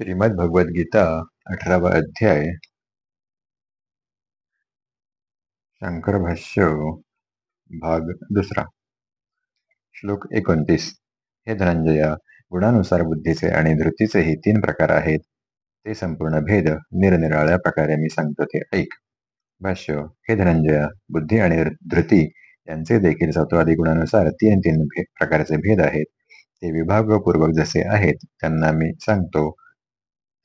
श्रीमद्भगवद्गीता अठरावा अध्याय. शंकर भाष्य भाग दुसरा. श्लोक एकोणतीस. हे धनंजया गुणानुसार बुद्धीचे आणि धृतीचेही तीन प्रकार आहेत. ते संपूर्ण भेद निरनिराळ्या प्रकारे मी सांगतो ते ऐक. भाष्य हे धनंजया बुद्धी आणि धृती यांचे देखील सत्वादी गुणानुसार तीन तीन भे प्रकारचे भेद आहेत. ते विभागपूर्वक जसे आहेत त्यांना मी सांगतो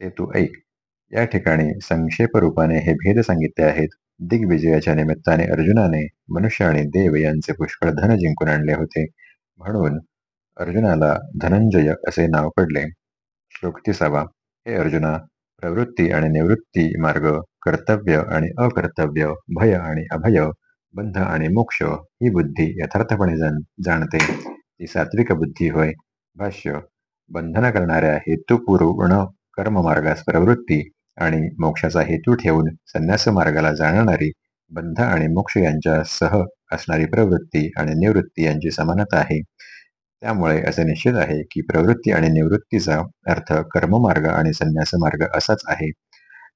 ते तू ऐक. या ठिकाणी संक्षेप रूपाने हे भेद सांगितले आहेत. दिग्विजयाच्या निमित्ताने अर्जुनाने मनुष्य आणि देव यांचे पुष्कळ धन जिंकून आणले होते. म्हणून अर्जुनाला धनंजय असे नाव पडले. श्लोक तिसावा. हे अर्जुना प्रवृत्ती आणि निवृत्ती मार्ग कर्तव्य आणि अकर्तव्य भय आणि अभय बंध आणि मोक्ष ही बुद्धी यथार्थपणे जाणते. ती सात्विक बुद्धी होय. भाष्य. बंधन करणाऱ्या हेतुपूर्ण कर्ममार्गास प्रवृत्ती आणि मोक्षाचा हेतू ठेवून संन्यास मार्गाला जाणणारी बंध आणि मोक्ष यांच्या सह असणारी प्रवृत्ती आणि निवृत्ती यांची समानता आहे. त्यामुळे असे निश्चित आहे की प्रवृत्ती आणि निवृत्तीचा अर्थ कर्ममार्ग आणि संन्यास मार्ग असाच आहे.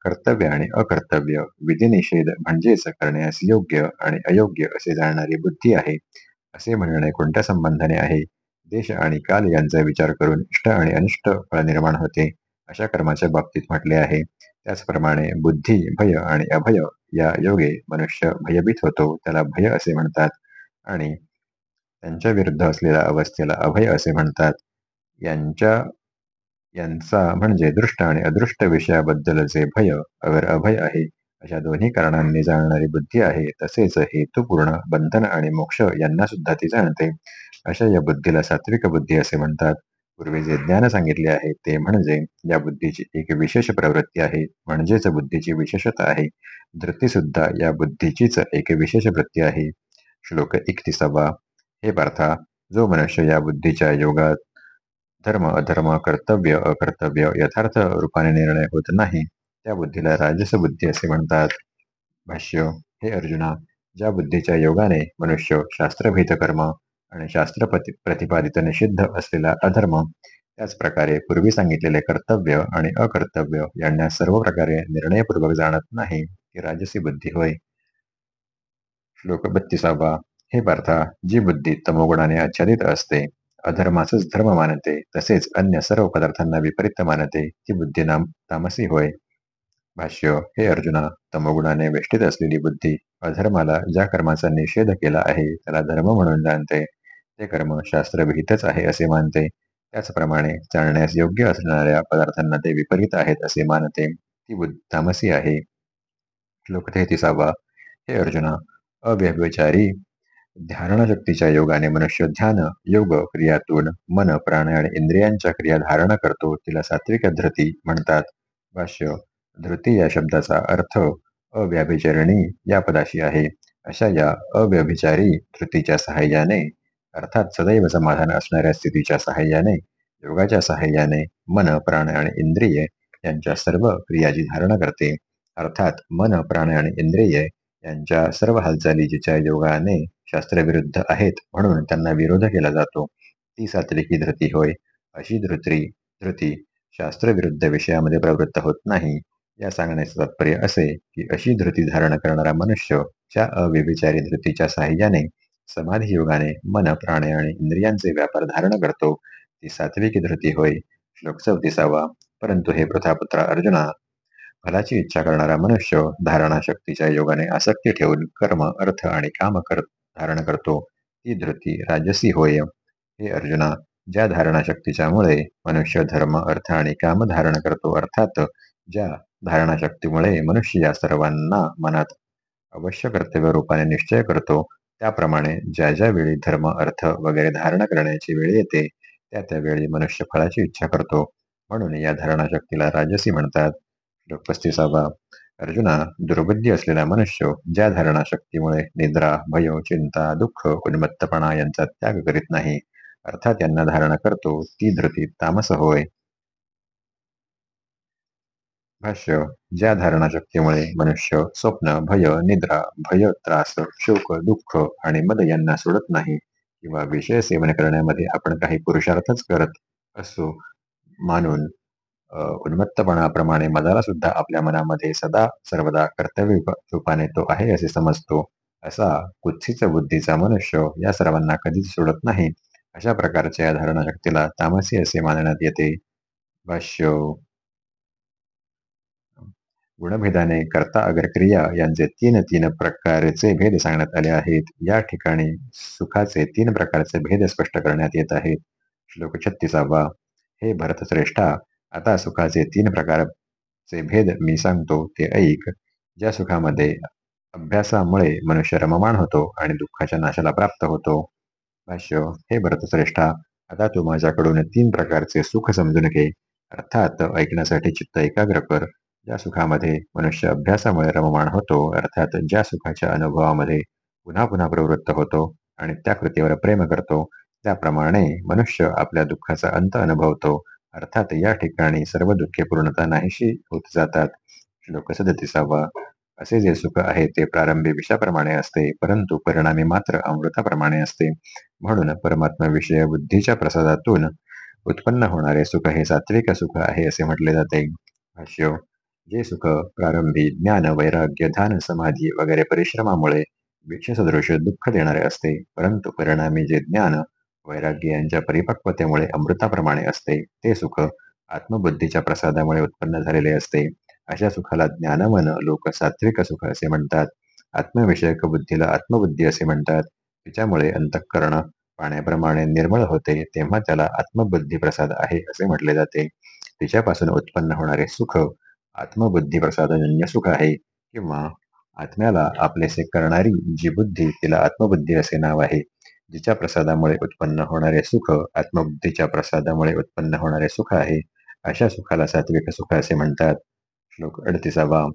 कर्तव्य आणि अकर्तव्य विधिनिषेध म्हणजेच करण्यास योग्य आणि अयोग्य असे जाणणारी बुद्धी आहे. असे म्हणणे कोणत्या संबंधाने आहे? देश आणि काल यांचा विचार करून इष्ट आणि अनिष्ट फळ निर्माण होते. अशा कर्माच्या बाबतीत म्हटले आहे. त्याचप्रमाणे बुद्धी भय आणि अभय या योगे मनुष्य भयभीत होतो त्याला भय असे म्हणतात आणि त्यांच्या विरुद्ध असलेल्या अवस्थेला अभय असे म्हणतात. यांच्या यांचा म्हणजे दृष्ट आणि अदृष्ट विषयाबद्दलचे भय अगर अभय आहे अशा दोन्ही कारणांनी जाणणारी बुद्धी आहे तसेच हेतुपूर्ण बंधन आणि मोक्ष यांना सुद्धा ती जाणते. अशा या बुद्धीला सात्विक बुद्धी असे म्हणतात. पूर्वी जे ज्ञान सांगितले आहे ते म्हणजे या बुद्धीची एक विशेष प्रवृत्ती आहे म्हणजेच बुद्धीची विशेषता आहे. धृती सुद्धा या बुद्धीचीच एक विशेष वृत्ती आहे. श्लोक एकतीसावा. हे पार्था जो मनुष्य या बुद्धीच्या योगात धर्म अधर्म कर्तव्य अकर्तव्य यथार्थ रूपाने निर्णय होत नाही त्या बुद्धीला राजस बुद्धी असे म्हणतात. भाष्य हे अर्जुना ज्या बुद्धीच्या योगाने मनुष्य शास्त्रभीत कर्म आणि शास्त्र प्रतिपादित निषिद्ध असलेला अधर्म त्याच प्रकारे पूर्वी सांगितलेले कर्तव्य आणि अकर्तव्य यांना सर्व प्रकारे निर्णयपूर्वक जाणत नाही ही राजसी बुद्धी होय. श्लोक बत्तीसावा हे पार्था जी बुद्धी तमोगुणाने आच्छादित असते अधर्माचच धर्म मानते तसेच अन्य सर्व पदार्थांना विपरीत मानते ती बुद्धी नाम तामसी होय. भाष्य हे अर्जुना तमोगुणाने वेष्टीत असलेली बुद्धी अधर्माला ज्या कर्माचा निषेध केला आहे त्याला धर्म म्हणून जाणते. ते कर्म शास्त्रविहितच आहे असे मानते. त्याचप्रमाणे चालण्यास योग्य असणाऱ्या पदार्थांना ते विपरीत आहेत असे मानते. ती बुद्ध तामसी आहे. श्लोक तेहतीसावा हे अर्जुना अव्यभिचारी ध्यानशक्तीच्या योगाने मनुष्य ध्यान योग क्रियातून मन प्राण आणि इंद्रियांच्या क्रिया धारण करतो तिला सात्विक धृती म्हणतात. भाष्य धृती या शब्दाचा अर्थ अव्याभिचरणी या पदाशी आहे. अशा या अव्यभिचारी धृतीच्या सहाय्याने अर्थात सदैव समाधान असणाऱ्या स्थितीच्या सहाय्याने योगाच्या सहाय्याने मन प्राण आणि इंद्रिय यांच्या सर्व क्रियाची धारणा करते. अर्थात मन प्राण आणि इंद्रिय यांच्या सर्व हालचाली जिच्या योगाने शास्त्रविरुद्ध आहेत म्हणून त्यांना विरोध केला जातो. ती सात्विकी धृती होय अशी धृत्री धृती शास्त्रविरुद्ध विषयामध्ये प्रवृत्त होत नाही. या सांगण्याचे तात्पर्य असे की अशी धृती धारण करणारा मनुष्य ज्या अव्यभिचारी धृतीच्या साह्याने समाधी योगाने मन प्राणे आणि इंद्रियांचे व्यापार धारण करतो ती सात्विक धृती होय श्लोक चौतीसावा परंतु हे प्रथापुत्र अर्जुना फलाची इच्छा करणारा मनुष्य धारणा शक्तीच्या योगाने आसक्ती ठेवून कर्म अर्थ आणि काम कर धारण करतो ती धृती राजसी होय. हे अर्जुना ज्या धारणा शक्तीच्या मुळे मनुष्य धर्म अर्थ आणि काम धारण करतो अर्थात ज्या धारणा शक्तीमुळे मनुष्य या सर्वांना मनात अवश्य कर्तव्य रूपाने निश्चय करतो त्याप्रमाणे ज्या ज्या वेळी धर्म अर्थ वगैरे धारण करण्याची वेळ येते त्या त्यावेळी मनुष्य फळाची इच्छा करतो. म्हणून या धारणा शक्तीला राजसी म्हणतात. श्लोक पस्तीसावा. अर्जुना दुर्बुद्धी असलेला मनुष्य ज्या धारणा शक्तीमुळे निद्रा भय चिंता दुःख उन्मत्तपणा यांचा त्याग करीत नाही अर्थात यांना धारणा करतो ती धृती तामस होय. भाष्य ज्या धारणा शक्तीमुळे मनुष्य स्वप्न भय निद्रा भय त्रास शोक दुःख आणि मद यांना सोडत नाही किंवा विषय सेवन करण्यामध्ये आपण काही पुरुषार्थच करत असो मानून उन्मत्तपणाप्रमाणे मदाला सुद्धा आपल्या मनामध्ये सदा सर्वदा कर्तव्य रूपाने तो आहे असे समजतो असा कुत्सित बुद्धीचा मनुष्य या सर्वांना कधीच सोडत नाही. अशा प्रकारच्या धारणा शक्तीला तामसी असे मानण्यात येते. भाष्य गुणभेदाने कर्ता अगर क्रिया यांचे तीन तीन प्रकारचे भेद सांगण्यात आले आहेत. या ठिकाणी सुखाचे तीन प्रकारचे भेद स्पष्ट करण्यात येत आहेत. श्लोक छत्तीसावा. हे भरतश्रेष्ठा आता सुखाचे तीन प्रकारचे भेद मी सांगतो ते ऐक. ज्या सुखामध्ये अभ्यासामुळे मनुष्य रममाण होतो आणि दुःखाच्या नाशाला प्राप्त होतो. भाष्य हे भरतश्रेष्ठा आता तू माझ्याकडून तीन प्रकारचे सुख समजून घे. अर्थात ऐकण्यासाठी चित्त एकाग्र कर. ज्या सुखामध्ये मनुष्य अभ्यासामुळे रममाण होतो अर्थात ज्या सुखाच्या अनुभवामध्ये पुन्हा पुन्हा प्रवृत्त होतो आणि त्या कृतीवर प्रेम करतो त्याप्रमाणे मनुष्य आपल्या दुःखाचा अंत अनुभवतो. अर्थात या ठिकाणी सर्व दुःखे पूर्णता नाहीशी होत जातात. श्लोक सदतीसावा. असे जे सुख आहे ते प्रारंभी विषाप्रमाणे असते परंतु परिणामी मात्र अमृताप्रमाणे असते. म्हणून परमात्मा विषय बुद्धीच्या प्रसादातून उत्पन्न होणारे सुख हे सात्विक सुख आहे असे म्हटले जाते. भाष्य जे सुख प्रारंभी ज्ञान वैराग्य ध्यान समाधी वगैरे परिश्रमामुळे भिक्षसदृश दुःख देणारे असते. परंतु परिणामी जे ज्ञान वैराग्य यांच्या परिपक्वतेमुळे अमृताप्रमाणे असते ते सुख आत्मबुद्धीच्या प्रसादामुळे उत्पन्न झालेले असते. अशा सुखाला ज्ञानवन लोक सात्विक सुख असे म्हणतात. आत्मविषयक बुद्धीला आत्मबुद्धी असे म्हणतात. तिच्यामुळे अंतःकरण पाण्याप्रमाणे निर्मळ होते तेव्हा त्याला आत्मबुद्धी प्रसाद आहे असे म्हटले जाते. तिच्यापासून उत्पन्न होणारे सुख आत्मबुद्धी प्रसादजन्य सुख आहे किंवा आत्म्याला आपलेसे करणारी जी बुद्धी तिला आत्मबुद्धी असे नाव आहे जिच्या प्रसादामुळे उत्पन्न होणारे सुख आत्मबुद्धीच्या प्रसादामुळे उत्पन्न होणारे सुख आहे अशा सुखाला सात्विक सुख असे म्हणतात. श्लोक अडतीसावा.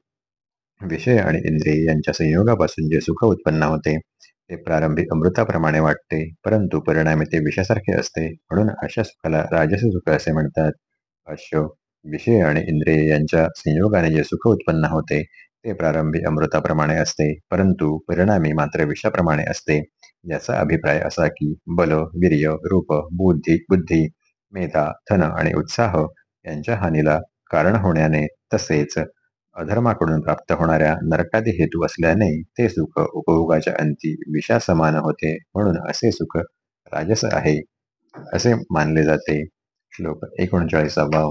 विषय आणि इंद्रिय यांच्या संयोगापासून जे सुख उत्पन्न होते ते प्रारंभी अमृताप्रमाणे वाटते परंतु परिणामी ते विषासारखे असते म्हणून अशा सुखाला राजस सुख असे म्हणतात. भाष्य विषय आणि इंद्रिय यांच्या संयोगाने जे सुख उत्पन्न होते ते प्रारंभी अमृताप्रमाणे असते परंतु परिणामी मात्र विषाप्रमाणे असते. याचा अभिप्राय असा की बल वीर्य रूप बुद्धी बुद्धी मेधा धन आणि उत्साह यांच्या हानीला कारण होण्याने तसेच अधर्माकडून प्राप्त होणाऱ्या नरकादी हेतू असल्याने ते सुख उपभोगाच्या अंती विषासमान होते म्हणून असे सुख राजस आहे असे मानले जाते. श्लोक एकोणचाळीसावा.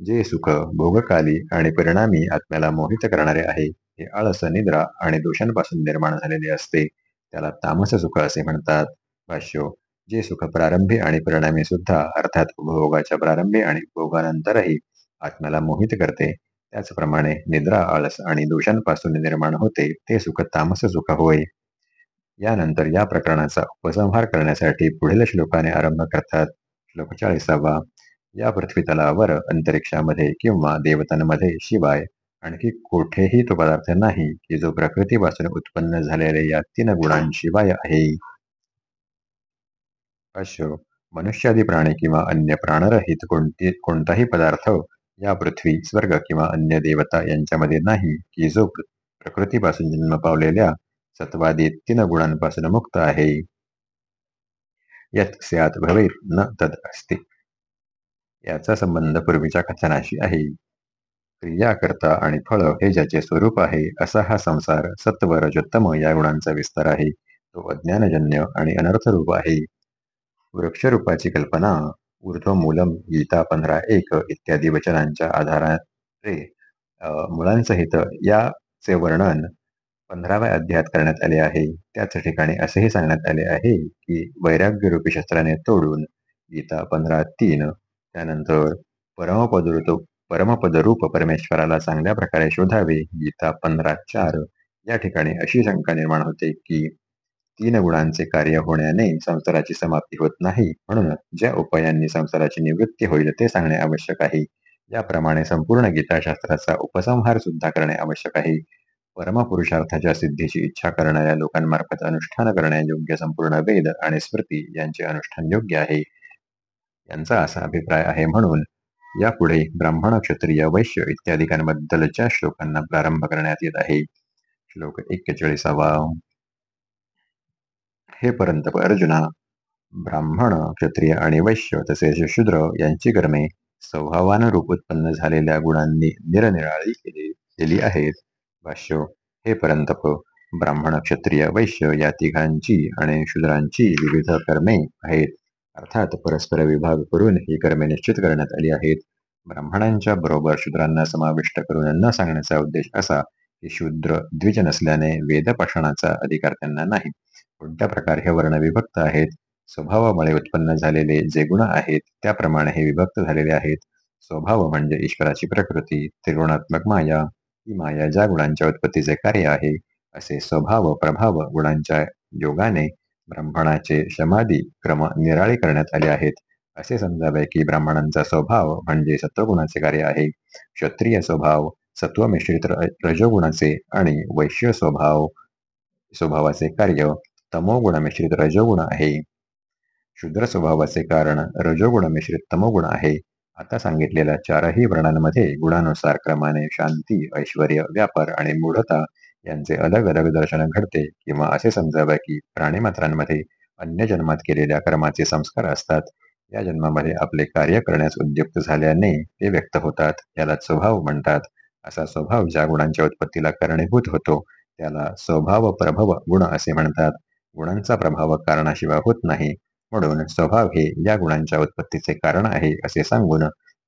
जे सुख भोगकाली आणि परिणामी आत्म्याला मोहित करणारे आहे हे आळस निद्रा आणि दोषांपासून निर्माण झालेले असते. त्याला तामस सुख असे म्हणतात. भाष्य जे सुख प्रारंभी आणि परिणामी सुद्धा अर्थात उपभोगाच्या प्रारंभी आणि उपभोगानंतरही आत्म्याला मोहित करते. त्याचप्रमाणे निद्रा आळस आणि दोषांपासून निर्माण होते ते सुख तामस सुख होय. यानंतर या प्रकरणाचा उपसंहार करण्यासाठी पुढील श्लोकाने आरंभ करतात. श्लोक चाळीसावा. या पृथ्वी तलावर अंतरिक्षामध्ये किंवा देवतांमध्ये शिवाय आणखी कोठेही तो पदार्थ नाही की जो प्रकृतीपासून उत्पन्न झालेल्या या तीन गुणांशिवाय आहे. अशो मनुष्यादी प्राणी किंवा अन्य प्राणरहित कोणती कोणताही पदार्थ या पृथ्वी स्वर्ग किंवा अन्य देवता यांच्यामध्ये नाही की जो प्रकृतीपासून जन्म पावलेल्या सत्वादी तीन गुणांपासून मुक्त आहे. यत् स्यात् भवेत न तद अस्ति. याचा संबंध पूर्वीच्या कथनाशी आहे. क्रिया करता आणि फळ हे ज्याचे स्वरूप आहे असा हा संसार सत्व रजोत्तम या गुणांचा विस्तार आहे. तो अज्ञानजन्य आणि अनर्थरूप आहे. वृक्षरूपाची कल्पना ऊर्ध्व मूलम गीता पंधरा एक इत्यादी वचनांच्या आधाराने मुलांसहित याचे वर्णन पंधराव्या अध्यायात करण्यात आले आहे. त्याच ठिकाणी असेही सांगण्यात आले आहे की वैराग्यरूपी शस्त्राने तोडून गीता पंधरा तीन त्यानंतर परमपद परमपदरूप परमेश्वराला चांगल्या प्रकारे शोधावे गीता पंधरा चार. या ठिकाणी अशी शंका निर्माण होते की तीन गुणांचे कार्य होण्याने संसाराची समाप्ती होत नाही. म्हणून ज्या उपायांनी संसाराची निवृत्ती होईल ते सांगणे आवश्यक आहे. याप्रमाणे संपूर्ण गीताशास्त्राचा उपसंहार सुद्धा करणे आवश्यक आहे. परमपुरुषार्थाच्या सिद्धीची इच्छा करणाऱ्या लोकांमार्फत अनुष्ठान करण्यायोग्य संपूर्ण वेद आणि स्मृती यांचे अनुष्ठान योग्य आहे. यांचा असा अभिप्राय आहे म्हणून यापुढे ब्राह्मण क्षत्रिय वैश्य इत्यादिकांबद्दलच्या श्लोकांना प्रारंभ करण्यात येत आहे. श्लोक एक्केचाळीसावा. हे परंतप अर्जुना ब्राह्मण क्षत्रिय आणि वैश्य तसेच शूद्र यांची कर्मे स्वभावानुरूप उत्पन्न झालेल्या गुणांनी निरनिराळी केली आहेत. भाष्य हे परंतप ब्राह्मण क्षत्रिय वैश्य या तिघांची आणि शूद्रांची विविध कर्मे आहेत. अर्थात परस्पर विभाग करून ही कर्मे निश्चित करण्यात आली आहेत. ब्राह्मणांच्या बरोबर शूद्रांना समाविष्ट करून न सांगण्याचा उद्देश असा की शूद्र द्विज नसल्याने वेदपाषणाचा अधिकार त्यांना नाही. कोणत्या प्रकारे हे वर्ण विभक्त आहेत? स्वभावामुळे उत्पन्न झालेले जे गुण आहेत त्याप्रमाणे हे विभक्त झालेले आहेत. स्वभाव म्हणजे ईश्वराची प्रकृती त्रिगुणात्मक माया ही माया ज्या गुणांच्या उत्पत्तीचे कार्य आहे असे स्वभाव प्रभाव गुणांच्या योगाने ब्राह्मणाचे समाधी क्रम निराळे करण्यात आले आहेत. असे समजावे की ब्राह्मणांचा स्वभाव म्हणजे सत्वगुणाचे कार्य आहे. क्षत्रिय स्वभाव सत्व मिश्रित रजोगुणाचे आणि वैश्य स्वभाव स्वभावाचे कार्य तमोगुण मिश्रित रजोगुण आहे. शुद्र स्वभावाचे कारण रजोगुण मिश्रित तमोगुण आहे. आता सांगितलेल्या चारही वर्णांमध्ये गुणानुसार क्रमाने शांती ऐश्वर व्यापार आणि मूढता यांचे अलग अलग दर्शन घडते किंवा असे समजावे की प्राणीमात्रांमध्ये अन्य जन्मात केलेल्या कर्माचे संस्कार असतात. या जन्मामध्ये आपले कार्य करण्यास उद्युक्त झाल्याने ते व्यक्त होतात याला स्वभाव म्हणतात. असा स्वभाव ज्या गुणांच्या उत्पत्तीला कारणीभूत होतो त्याला स्वभाव प्रभव गुण असे म्हणतात. गुणांचा प्रभाव कारणाशिवाय होत नाही. म्हणून स्वभाव हे या गुणांच्या उत्पत्तीचे कारण आहे असे सांगून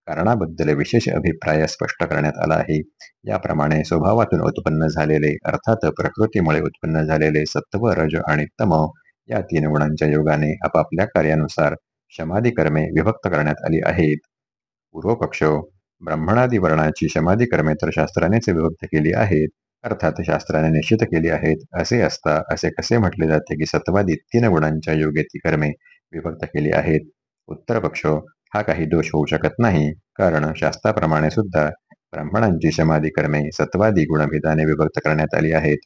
कारणाबद्दल विशेष अभिप्राय स्पष्ट करण्यात आला आहे. याप्रमाणे स्वभावातून उत्पन्न झालेले अर्थात प्रकृतीमुळे उत्पन्न झालेले सत्व रज आणि तम या तीन गुणांच्या योगाने आपापल्या कार्यानुसार समाधी कर्मे विभक्त करण्यात आली आहेत. पूर्वपक्ष ब्राह्मणादी वर्णाची समाधी कर्मे तर शास्त्रानेच विभक्त केली आहेत अर्थात शास्त्राने निश्चित केली आहेत असे असता असे कसे म्हटले जाते की सत्वादी तीन गुणांच्या योगे ती कर्मे विभक्त केली आहेत? उत्तर पक्ष हा काही दोष होऊ शकत नाही. कारण शास्त्राप्रमाणे सुद्धा ब्राह्मणांची समाधी कर्मे सत्वादी गुणभेदाने विभक्त करण्यात आली आहेत.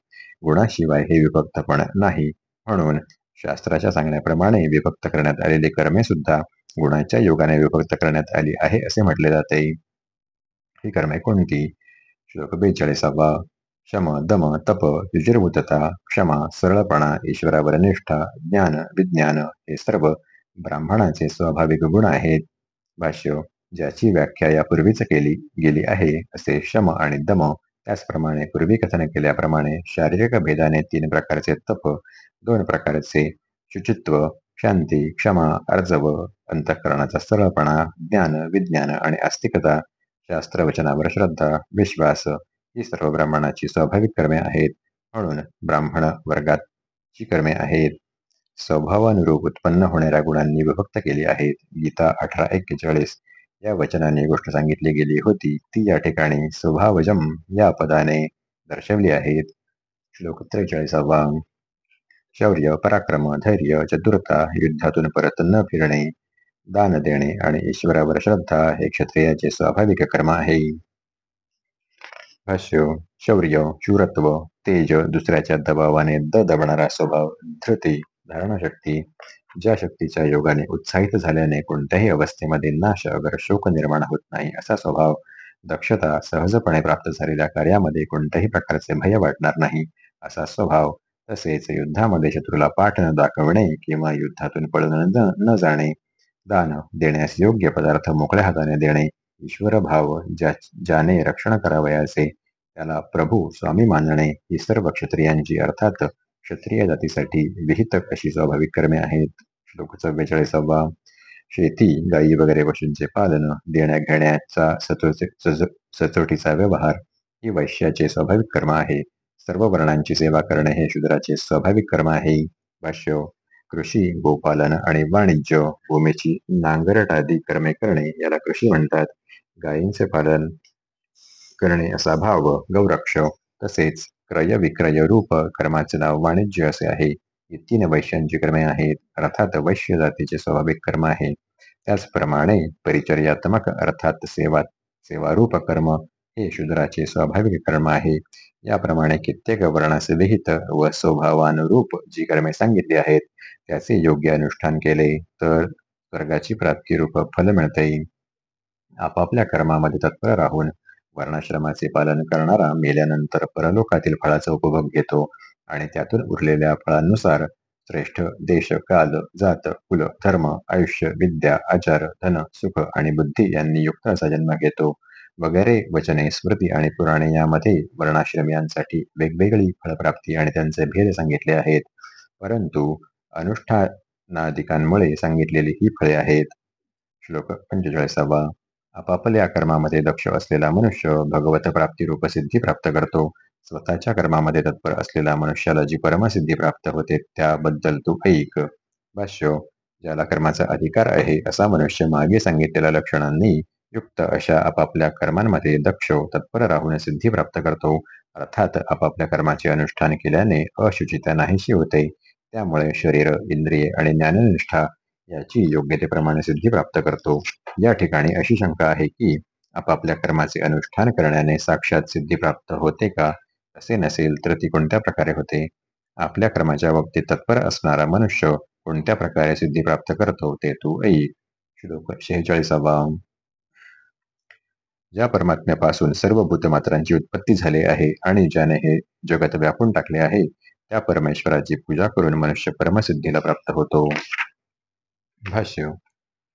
गुणाशिवाय हे विभक्तपण नाही. म्हणून शास्त्राच्या सांगण्याप्रमाणे विभक्त करण्यात आलेली कर्मे सुद्धा गुणाच्या योगाने विभक्त करण्यात आली आहे असे म्हटले जाते. ही कर्मे कोणती? श्लोक बेचाळीसावा. शम दम तप युजिर्भूतता क्षमा सरळपणा ईश्वरावर निष्ठा ज्ञान विज्ञान हे सर्व ब्राह्मणाचे स्वाभाविक गुण आहेत. भाष्य ज्याची व्याख्या यापूर्वीच केली गेली आहे असे शम आणि दम त्याचप्रमाणे पूर्वी कथन केल्याप्रमाणे शारीरिक भेदाने तीन प्रकारचे तप दोन प्रकारचे शुचित्व शांती क्षमा अर्जव अंतःकरणाचा सरळपणा ज्ञान विज्ञान आणि आस्तिकता शास्त्रवचनावर श्रद्धा विश्वास ही सर्व ब्राह्मणाची स्वाभाविक कर्मे आहेत म्हणून ब्राह्मण वर्गात ची कर्मे आहेत. स्वभावानुरूप उत्पन्न होणाऱ्या गुणांनी विभक्त केली आहेत. गीता अठरा एक्केचाळीस या वचनाने गोष्ट सांगितली गेली होती. ती या ठिकाणी स्वभावजम या पदाने दर्शवली आहेत. श्लोक त्रेचाळीसावा. शौर्य पराक्रम धैर्य चतुरता युद्धातून परत न फिरणे दान देणे आणि ईश्वरावर श्रद्धा हे क्षत्रियाचे स्वाभाविक कर्म आहे. भाष्य शौर्य शूरत्व तेज दुसऱ्याच्या दबावाने द दबणारा स्वभाव धृती. धारणाशक्ती ज्या शक्तीच्या योगाने उत्साहित झाल्याने कोणत्याही अवस्थेमध्ये नाश अगर शोक निर्माण होत नाही असा स्वभाव दक्षता सहजपणे प्राप्त झालेल्या कार्यामध्ये कोणत्याही प्रकारचे भय वाटणार नाही असा स्वभाव तसेच युद्धामध्ये शत्रूला पाठ न दाखवणे किंवा युद्धातून पळून न जाणे दान देण्यास योग्य पदार्थ मोकळ्या हाताने देणे ईश्वर भाव ज्या ज्याने रक्षण करावयाचे त्याला प्रभू स्वामी मानणे ही सर्व क्षत्रियांची अर्थात क्षत्रिय जातीसाठी विहित अशी स्वाभाविक कर्मे आहेत? श्लोक चव्वेचाळीसावा शेती गायी वगैरे पशूंचे पालन देण्या घेण्याचा सचोटीचा व्यवहार ही वैश्याचे स्वाभाविक कर्म आहे. सर्व वर्णांची सेवा करणे हे शूद्राचे स्वाभाविक कर्म आहे. भाष्य कृषी गोपालन आणि वाणिज्य भूमीची नांगरट आदी कर्मे करणे याला कृषी म्हणतात. गायींचे पालन करणे असा भाव गौरक्ष तसेच क्रय विक्रय रूप कर्माचे नाव वाणिज्य असे आहे. ही तीन वैश्यांची कर्मे आहेत. अर्थात वैश्य जातीचे स्वाभाविक कर्म आहे. त्याचप्रमाणे परिचर्यात्मक अर्थात सेवा, सेवारूप कर्म हे शूद्राचे स्वाभाविक कर्म आहे. याप्रमाणे कित्येक वर्णास विहित व स्वभावानुरूप जी कर्मे सांगितली आहेत, त्याचे योग्य अनुष्ठान केले तर स्वर्गाची प्राप्ती रूप फल मिळते. आपापल्या कर्मामध्ये तत्पर राहून वर्णाश्रमाचे पालन करणारा मेल्यानंतर परलोकातील फळाचा उपभोग घेतो आणि त्यातून उरलेल्या फळांनुसार श्रेष्ठ देश काल जात कुल धर्म आयुष्य विद्या आचार धन सुख आणि बुद्धी यांनी युक्त असा जन्म घेतो. वगैरे वचने स्मृती आणि पुराणे यामध्ये वर्णाश्रमियांसाठी वेगवेगळी फळप्राप्ती आणि त्यांचे भेद सांगितले आहेत. परंतु अनुष्ठानादिकांमुळे सांगितलेली ही फळे आहेत. श्लोक पंचेचाळीसावा. आपापल्या कर्मामध्ये दक्ष असलेला मनुष्य भगवत प्राप्ती रूप सिद्धी प्राप्त करतो. स्वतःच्या कर्मामध्ये तत्पर असलेल्या मनुष्याला जी परमसिद्धी प्राप्त होते त्याबद्दल तू ऐक. भाष्य ज्याला कर्माचा अधिकार आहे असा मनुष्य मागे सांगितलेल्या लक्षणांनी युक्त अशा आपापल्या कर्मांमध्ये दक्ष तत्पर राहून सिद्धी प्राप्त करतो. अर्थात आपापल्या कर्माचे अनुष्ठान केल्याने अशुचिता नाहीशी होते. त्यामुळे शरीर इंद्रिये आणि ज्ञाननिष्ठा याची योग्यतेप्रमाणे सिद्धी प्राप्त करतो. या ठिकाणी अशी शंका आहे की आपापल्या कर्माचे अनुष्ठान करण्याने साक्षात सिद्धी प्राप्त होते का? असे नसेल तर ती कोणत्या प्रकारे होते? आपल्या कर्माच्या बाबतीत तत्पर असणारा मनुष्य कोणत्या प्रकारे सिद्धी प्राप्त करतो ते तू ऐक. श्लोक शेहेचाळीसावा. ज्या परमात्म्यापासून सर्व भूतमात्रांची उत्पत्ती झाली आहे आणि ज्याने हे जगत व्यापून टाकले आहे त्या परमेश्वराची पूजा करून मनुष्य परमसिद्धीला प्राप्त होतो. भाष्य.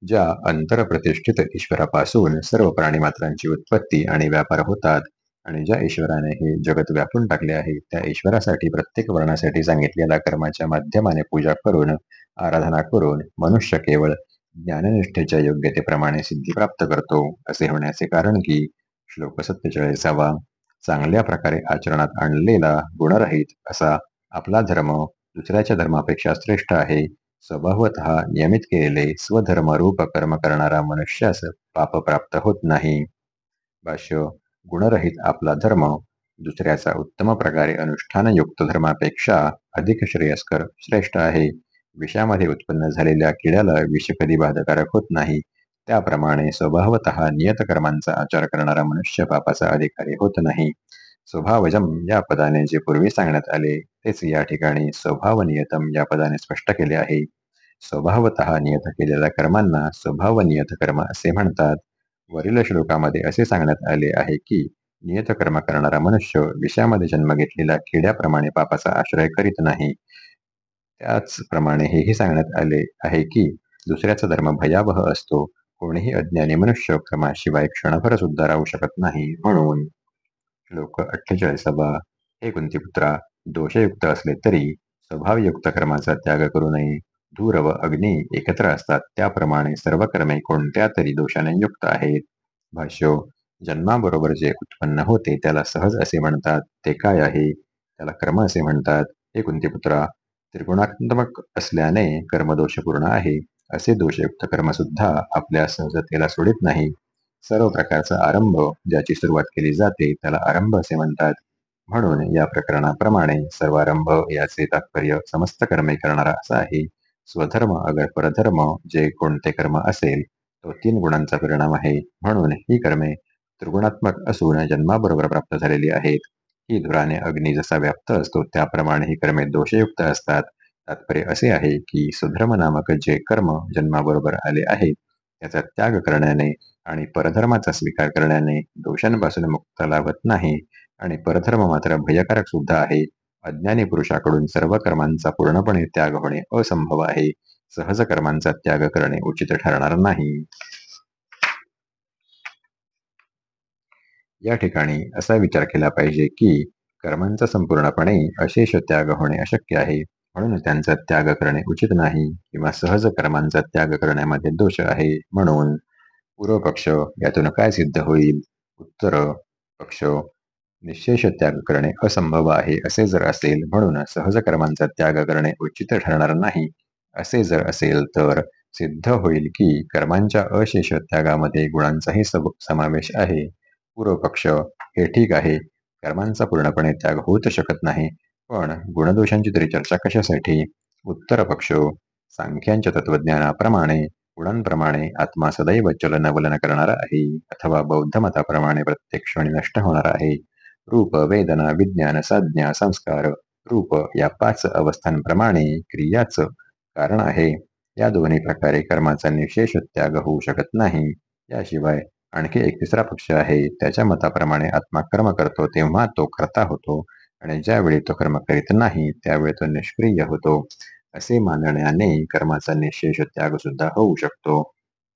ज्या अंतरप्रतिष्ठित ईश्वरापासून सर्व प्राणीमात्रांची उत्पत्ती आणि व्यापार होतात आणि ज्या ईश्वराने हे जगत व्यापून टाकले आहे त्या ईश्वरासाठी प्रत्येक वर्णासाठी सांगितलेल्या कर्माच्या माध्यमाने पूजा करून आराधना करून मनुष्य केवळ ज्ञाननिष्ठेच्या योग्यतेप्रमाणे सिद्धी प्राप्त करतो असे होण्याचे कारण की श्लोक सत्तेचाळीसावा चांगल्या प्रकारे आचरणात आणलेला गुणरहित असा आपला धर्म दुसऱ्याच्या धर्मापेक्षा श्रेष्ठ आहे स्वभावत नियमित केलेले स्वधर्मरूप कर्म करणारा मनुष्यास पाप प्राप्त होत नाही. भाष्य गुणरहित आपला धर्म दुसऱ्याचा उत्तम प्रकारे अनुष्ठानयुक्त धर्मापेक्षा अधिक श्रेयस्कर श्रेष्ठ आहे. विषामध्ये उत्पन्न झालेल्या किड्याला विष कधी बाधकारक होत नाही. त्याप्रमाणे स्वभावत नियत कर्मांचा आचार करणारा मनुष्य पापाचा अधिकारी होत नाही. स्वभावजम या पदाने जे पूर्वी सांगण्यात आले तेच या ठिकाणी स्वभाव नियतम या पदाने स्पष्ट केले आहे. स्वभावत नियत केलेल्या कर्मांना स्वभाव नियत कर्म असे म्हणतात. वरील श्लोकामध्ये असे सांगण्यात आले आहे की नियत कर्म करणारा मनुष्य विषयामध्ये जन्म घेतलेल्या किड्याप्रमाणे पापाचा आश्रय करीत नाही. त्याचप्रमाणे हेही सांगण्यात आले आहे की दुसऱ्याचा धर्म भयावह असतो. कोणीही अज्ञानी मनुष्य क्रमाशिवाय क्षणभर सुद्धा राहू शकत नाही म्हणून श्लोक अठ्ठेचाळीसावा हे कुंतीपुत्रा दोषयुक्त असले तरी स्वभावयुक्त कर्माचा त्याग करू नये धूर व अग्नी एकत्र असतात. त्याप्रमाणे सर्व कर्मे कोणत्या तरी दोषाने युक्त आहेत? भाष्य जन्माबरोबर जे उत्पन्न होते त्याला सहज असे म्हणतात. ते काय आहे? त्याला कर्म असे म्हणतात. हे कुंतीपुत्रा त्रिगुणात्मक असल्याने कर्मदोष पूर्ण आहे. असे दोषयुक्त कर्म सुद्धा आपल्या सहजतेला सोडित नाही. सर्व प्रकारचा आरंभ ज्याची सुरुवात केली जाते त्याला आरंभ असे म्हणतात. म्हणून या प्रकरणाप्रमाणे सर्वारंभ याचे तात्पर्य समस्त कर्मे करणारा असा आहे. स्वधर्म अगर परधर्म जे कोणते कर्म असेल तो तीन गुणांचा परिणाम आहे. म्हणून ही कर्मे त्रिगुणात्मक असून जन्माबरोबर प्राप्त झालेली आहेत. ही धुराने अग्नी जसा व्याप्त असतो त्याप्रमाणे ही कर्मे दोषयुक्त असतात. तात्पर्य असे आहे की सुधर्म नामक जे कर्म जन्माबरोबर आले आहेत त्याचा त्याग करण्याने आणि परधर्माचा स्वीकार करण्याने दोषांपासून मुक्त लाभत नाही. आणि परधर्म मात्र भयकारक सुद्धा आहे. अज्ञानी पुरुषाकडून सर्व कर्मांचा पूर्णपणे त्याग होणे असंभव आहे. सहज कर्मांचा त्याग करणे उचित ठरणार नाही. या ठिकाणी असा विचार केला पाहिजे की कर्मांचा संपूर्णपणे अशेष त्याग होणे अशक्य आहे. म्हणून त्यांचा त्याग करणे उचित नाही किंवा सहज कर्मांचा त्याग करण्यामध्ये दोष आहे म्हणून पूर्व पक्ष यातून काय सिद्ध होईल? उत्तर पक्ष निशेष त्याग करणे असंभव आहे असे जर असेल म्हणून सहज कर्मांचा त्याग करणे उचित ठरणार नाही. असे जर असेल तर सिद्ध होईल की कर्मांच्या अशेष त्यागामध्ये गुणांचाही समावेश आहे. पूर्व पक्ष हे ठीक आहे कर्मांचा पूर्णपणे त्याग होत शकत नाही पण गुणदोषांची तरी चर्चा कशासाठी? उत्तर पक्ष सांख्यांच्या तत्वज्ञानाप्रमाणे गुणांप्रमाणे आत्मा सदैव चलनवलन करणारा आहे अथवा बौद्ध मताप्रमाणे प्रत्येक क्षणी नष्ट होणार आहे. रूप वेदना विज्ञान संज्ञा संस्कार रूप या पाच अवस्थांप्रमाणे क्रियाच कारण आहे. या दोन्ही प्रकारे कर्माचा निशेष त्याग होऊ शकत नाही. याशिवाय आणखी एक तिसरा पक्ष आहे. त्याच्या मताप्रमाणे आत्मा कर्म करतो तेव्हा तो कर्ता होतो. आणि ज्यावेळी तो कर्म करीत नाही त्यावेळी तो निष्क्रिय होतो. असे मानण्याने कर्माचा निःशेष त्याग सुद्धा होऊ शकतो.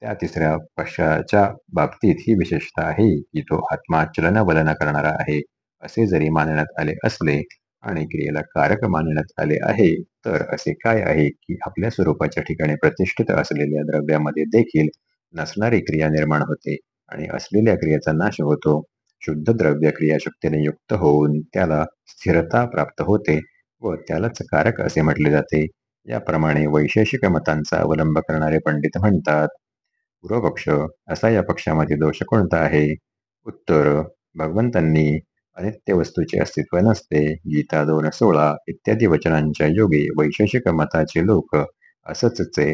त्या तिसऱ्या पक्षाच्या बाबतीत ही विशेषता आहे की तो आत्मा चलन वलन करणारा आहे. असे जरी मानण्यात आले असले आणि क्रियेला कारक मानण्यात आले आहे तर असे काय आहे की आपल्या स्वरूपाच्या ठिकाणी प्रतिष्ठित असलेल्या द्रव्यामध्ये देखील नसणारी क्रिया निर्माण होते आणि असलेल्या क्रियेचा नाश होतो. शुद्ध द्रव्य क्रियाशक्तीने युक्त होऊन त्याला स्थिरता प्राप्त होते व त्यालाच कारक असे म्हटले जाते. याप्रमाणे वैशेषिक मतांचा अवलंब करणारे पंडित म्हणतात पूर्वपक्ष असा या पक्षामध्ये दोष कोणता आहे? उत्तर भगवंतांनी अनित्य वस्तूचे अस्तित्व नसते. गीता दोन सोळा इत्यादी वचनांच्या योगी वैशेषिक मताचे लोक असतचे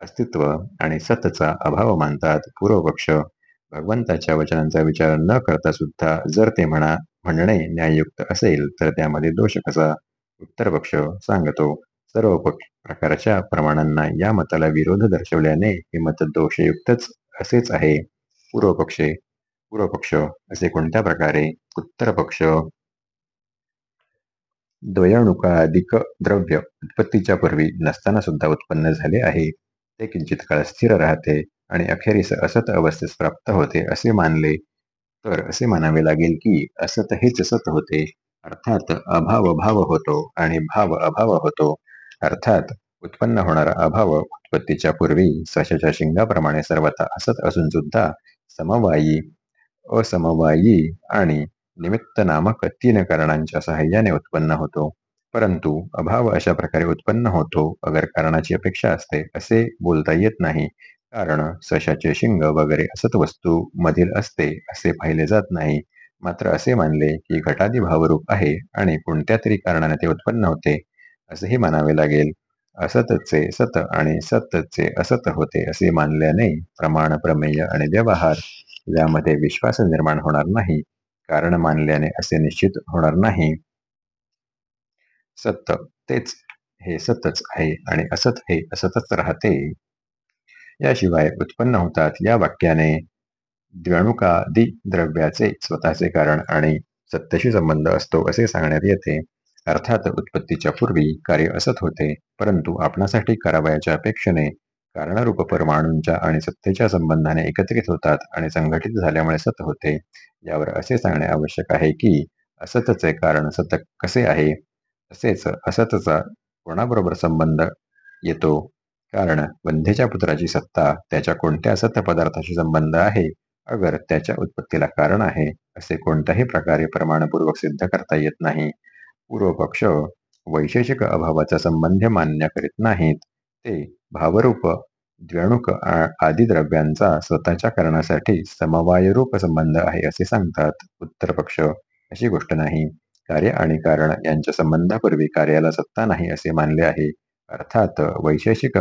अस्तित्व आणि सतचा अभाव मानतात. पूर्वपक्ष भगवंताच्या वचनांचा विचार न करता सुद्धा जर ते म्हणा म्हणणे न्याययुक्त असेल तर त्यामध्ये दोष कसा? उत्तर पक्ष सांगतो. सर्व प्रकारच्या प्रमाणांना या मताला विरोध दर्शवल्याने हे मत दोषयुक्तच असेच आहे. पूर्वपक्षे पूर्वपक्ष असे कोणत्या प्रकारे? उत्तर पक्ष. द्वयाणुकाधिक द्रव्य उत्पत्तीच्या पूर्वी नसताना सुद्धा उत्पन्न झाले आहे. ते किंचित काळ स्थिर राहते. आणि अखेरीस असत अवस्थेस प्राप्त होते असे मानले. तर असे मानावे लागेल की असत हेच सत होते. अर्थात अभाव भाव होतो आणि भाव अभाव होतो. अर्थात उत्पन्न होणारा अभाव उत्पत्तीच्या पूर्वी सशाच्या शिंगाप्रमाणे सर्वता असत असून सुद्धा समवायी असमवायी आणि निमित्त नामक तीन कारणांच्या सहाय्याने उत्पन्न होतो. परंतु अभाव अशा प्रकारे उत्पन्न होतो अगर कारणाची अपेक्षा असते असे बोलता येत नाही. कारण सशाचे शिंग वगैरे असत वस्तू मधील असते असे पाहिले जात नाही. मात्र असे मानले की घटादी भावरूप आहे आणि कोणत्या तरी कारणाने ते उत्पन्न होते असेही मानावे लागेल. असतचे सत आणि सतचे असत होते असे मानल्याने प्रमाण प्रमेय आणि व्यवहार यामध्ये विश्वास निर्माण होणार नाही. कारण मानल्याने असे निश्चित होणार नाही. सत्य तेच हे सतच आहे आणि असत हे असतच राहते. याशिवाय उत्पन्न होतात या वाक्याने. द्व्यणुकादी द्रव्याचे स्वतःचे कारण आणि सत्याशी संबंध असतो असे सांगण्यात येते. अर्थात उत्पत्तीच्या पूर्वी कार्य असत होते परंतु आपणासाठी करावयाच्या अपेक्षेने कारणरूप परमाणूंच्या आणि सत्तेच्या संबंधाने एकत्रित होतात आणि संघटित झाल्यामुळे सत होते. यावर असे सांगणे आवश्यक आहे की असतचे कारण सत कसे आहे तसेच असतचा कोणाबरोबर संबंध येतो कारण वंध्येच्या पुत्राची सत्ता त्याच्या कोणत्या असत्य पदार्थाशी संबंध आहे अगर त्याच्या उत्पत्तीला कारण आहे असे कोणत्याही प्रकारे प्रमाणपूर्वक सिद्ध करता येत नाही. पूर्वपक्ष वैशेषिक अभावाचा संबंध मान्य करीत नाहीत. ते भावरूप द्वेणुक आदी द्रव्यांचा स्वतःच्या कारणासाठी समवायरूप संबंध आहे असे सांगतात उत्तर पक्ष अशी गोष्ट नाही. कार्य आणि कारण यांच्या संबंधापूर्वी कार्याला सत्ता नाही असे मानले आहे. अर्थात वैशेषिक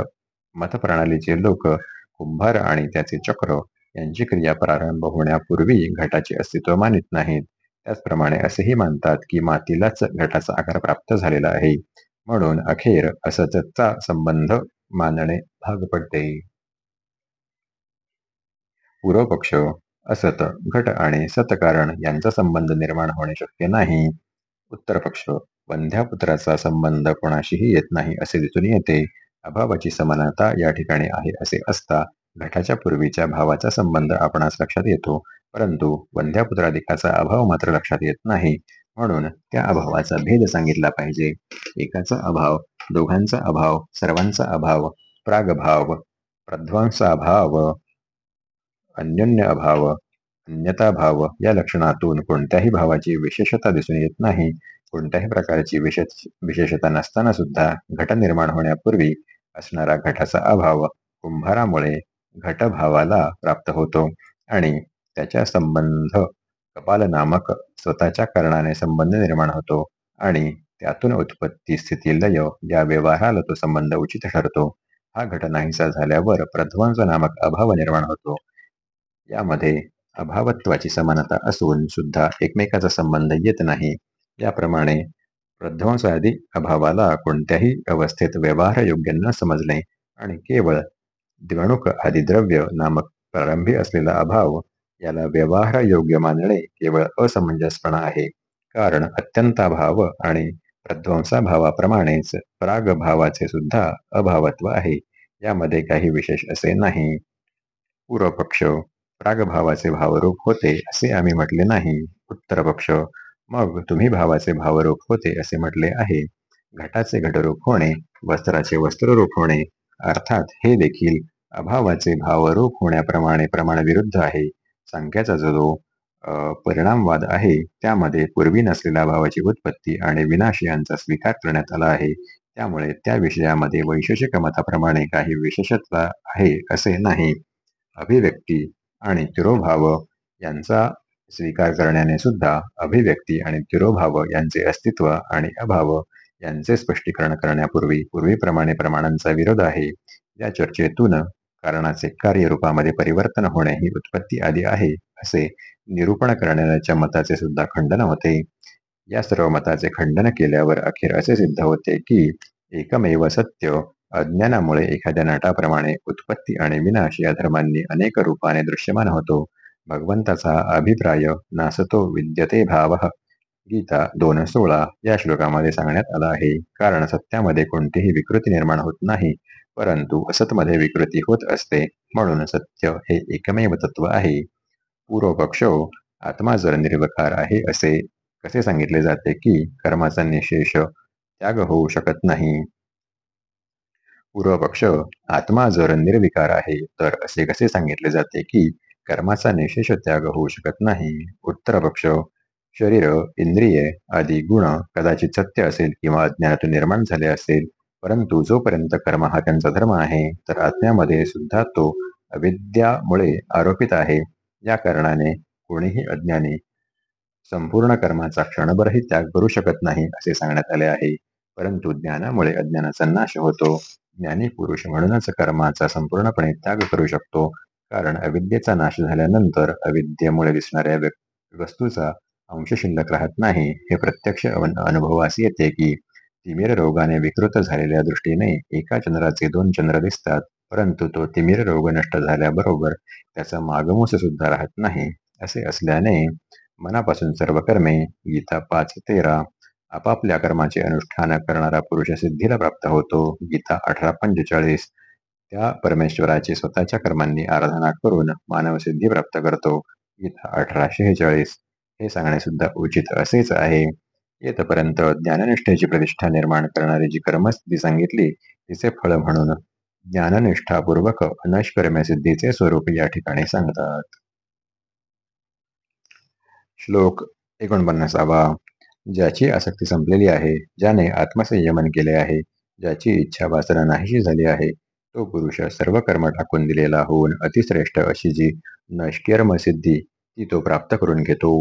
मतप्रणालीचे लोक कुंभार आणि त्याचे चक्र यांची क्रिया प्रारंभ होण्यापूर्वी घटाचे अस्तित्व मानित नाहीत. त्याचप्रमाणे असेही मानतात की मातीलाच घटाचा आकार प्राप्त झालेला आहे. म्हणून अखेर असतचा संबंध मानणे भाग पडते. पूर्वपक्ष असत घट आणि सतकारण यांचा संबंध निर्माण होणे शक्य नाही. उत्तर पक्ष वंध्या पुत्राचा संबंध कोणाशीही येत नाही असे दिसून येते. अभावाची समानता या ठिकाणी आहे असे असता घटाच्या पूर्वीच्या भावाचा संबंध आपणास लक्षात येतो परंतु वंध्यापुत्राधिकाचा अभाव मात्र लक्षात येत नाही. म्हणून त्या अभावाचा भेद सांगितला पाहिजे. एकाचा अभाव दोघांचा अभाव सर्वांचा अभाव प्रागभाव प्रध्वंसाभाव अन्योन्य अभाव अन्यताभाव या लक्षणातून कोणत्याही भावाची विशेषता दिसून येत नाही. कोणत्याही प्रकारची विशेष विशेषता नसताना सुद्धा घट निर्माण होण्यापूर्वी असणारा घटाचा अभाव कुंभारामुळे घटभावाला प्राप्त होतो. आणि त्याच्या संबंध कपाल नामक स्वतःच्या कारणाने संबंध निर्माण होतो आणि त्यातून उत्पत्ती स्थिती लय या व्यवहाराला तो संबंध उचित ठरतो हा घट नाहीसा झाल्यावर प्रध्वंस नामक अभाव निर्माण होतो. यामध्ये अभावत्वाची समानता असून सुद्धा एकमेकाचा संबंध येत नाही. याप्रमाणे प्रध्वंसादी अभावाला कोणत्याही अवस्थेत व्यवहार न समजणे आणि केवळ द्विणुक आदी द्रव्य नामक प्रारंभी असलेला अभाव याला व्यवहार योग्य मानणे केवळ असमंजसपणा आहे. कारण अत्यंताभाव आणि प्रध्वंसाभावाप्रमाणेच प्रागभावाचे सुद्धा अभावत्व आहे. यामध्ये काही विशेष असे नाही. पूर्वपक्ष प्रागभावाचे भावरूप होते असे आम्ही म्हटले नाही. उत्तरपक्ष मग तुम्ही भावाचे भावरूप होते असे म्हटले आहे. घटाचे घटरूप होणे वस्त्राचे वस्त्ररूप होणे अर्थात हे देखील अभावाचे भावरूप होण्याप्रमाणे प्रमाणविरुद्ध आहे. संख्याचा जो परिणामवाद आहे त्यामध्ये पूर्वी नसलेल्या भावाची उत्पत्ती आणि विनाश यांचा स्वीकार करण्यात आला आहे. त्यामुळे त्या विषयामध्ये वैशेषिक मताप्रमाणे काही विशेषत्व आहे असे नाही. अभिव्यक्ती आणि तिरोभाव यांचा स्वीकार करण्याने सुद्धा अभिव्यक्ती आणि तिरोभाव यांचे अस्तित्व आणि अभाव यांचे स्पष्टीकरण करण्यापूर्वी पूर्वीप्रमाणे प्रमाणांचा विरोध आहे. या चर्चेतून कारणाचे कार्यरूपामध्ये परिवर्तन होणे ही उत्पत्ती आली आहे असे निरूपण करण्याच्या मताचे सुद्धा खंडन होते. या सर्व मताचे खंडन केल्यावर अखेर असे सिद्ध होते की एकमेव सत्य अज्ञानामुळे एखाद्या नटाप्रमाणे उत्पत्ती आणि विनाश या धर्मांनी अनेक रूपाने दृश्यमान होतो. भगवंताचा अभिप्राय नासतो विद्यते भाव। गीता दोन सोळा या श्लोकामध्ये सांगण्यात आला आहे. कारण सत्यामध्ये कोणतीही विकृती निर्माण होत नाही परंतु असतमध्ये विकृती होत असते म्हणून सत्य हे एकमेव तत्व आहे. पूर्वपक्ष आत्मा जर निर्वकार आहे असे कसे सांगितले जाते की कर्माचा निशेष त्याग होऊ शकत नाही? पूर्वपक्ष आत्मा जर निर्विकार आहे तर असे कसे सांगितले जाते की कर्माचा निशेष त्याग होऊ शकत नाही. उत्तर पक्ष शरीर इंद्रिये आदी गुण कदाचित सत्य असेल किंवा अज्ञानातून निर्माण झाले असेल परंतु जोपर्यंत कर्म हा त्यांचा धर्म आहे तर आत्म्यामध्ये सुद्धा तो अविद्यामुळे आरोपित आहे. या कारणाने कोणीही अज्ञानी संपूर्ण कर्माचा क्षणभरही त्याग करू शकत नाही असे सांगण्यात आले आहे. परंतु ज्ञानामुळे अज्ञानाचा नाश होतो. ज्ञानी पुरुष म्हणूनच कर्माचा संपूर्णपणे त्याग करू शकतो. कारण अविद्येचा नाश झाल्यानंतर अविद्येमुळे दिसणाऱ्या वस्तूचा अंश शिल्लक राहत नाही. हे प्रत्यक्ष अनुभवास येते की तिमिर रोगाने विकृत झालेल्या दृष्टीने एका चंद्राचे दोन चंद्र दिसतात परंतु तो तिमिर रोग नष्ट झाल्याबरोबर त्याचा मागमूस सुद्धा राहत नाही. असे असल्याने मनापासून सर्व कर्मे गीता पाच तेरा आपापल्या कर्माचे अनुष्ठान करणारा पुरुष सिद्धीला प्राप्त होतो. गीता अठरा पंचेचाळीस त्या परमेश्वराची स्वतःच्या कर्मांनी आराधना करून मानव सिद्धी प्राप्त करतो. गीता अठराशे शेहेचाळीस हे सांगणे सुद्धा उचित असेच आहे. येतपर्यंत ज्ञाननिष्ठेची प्रतिष्ठा निर्माण करणारी जी कर्मसिद्धी सांगितली तिचे फळ म्हणून ज्ञाननिष्ठापूर्वक सिद्धीचे स्वरूप या ठिकाणी सांगतात. श्लोक एकोणपन्नासावा. ज्याची आसक्ती संपलेली आहे ज्याने आत्मसंयमन केले आहे ज्याची इच्छा वासना नाहीशी झाली आहे तो पुरुष सर्व कर्म टाकून दिलेला होऊन अतिश्रेष्ठ अशी जी नष्कर्म सिद्धी ती तो प्राप्त करून घेतो.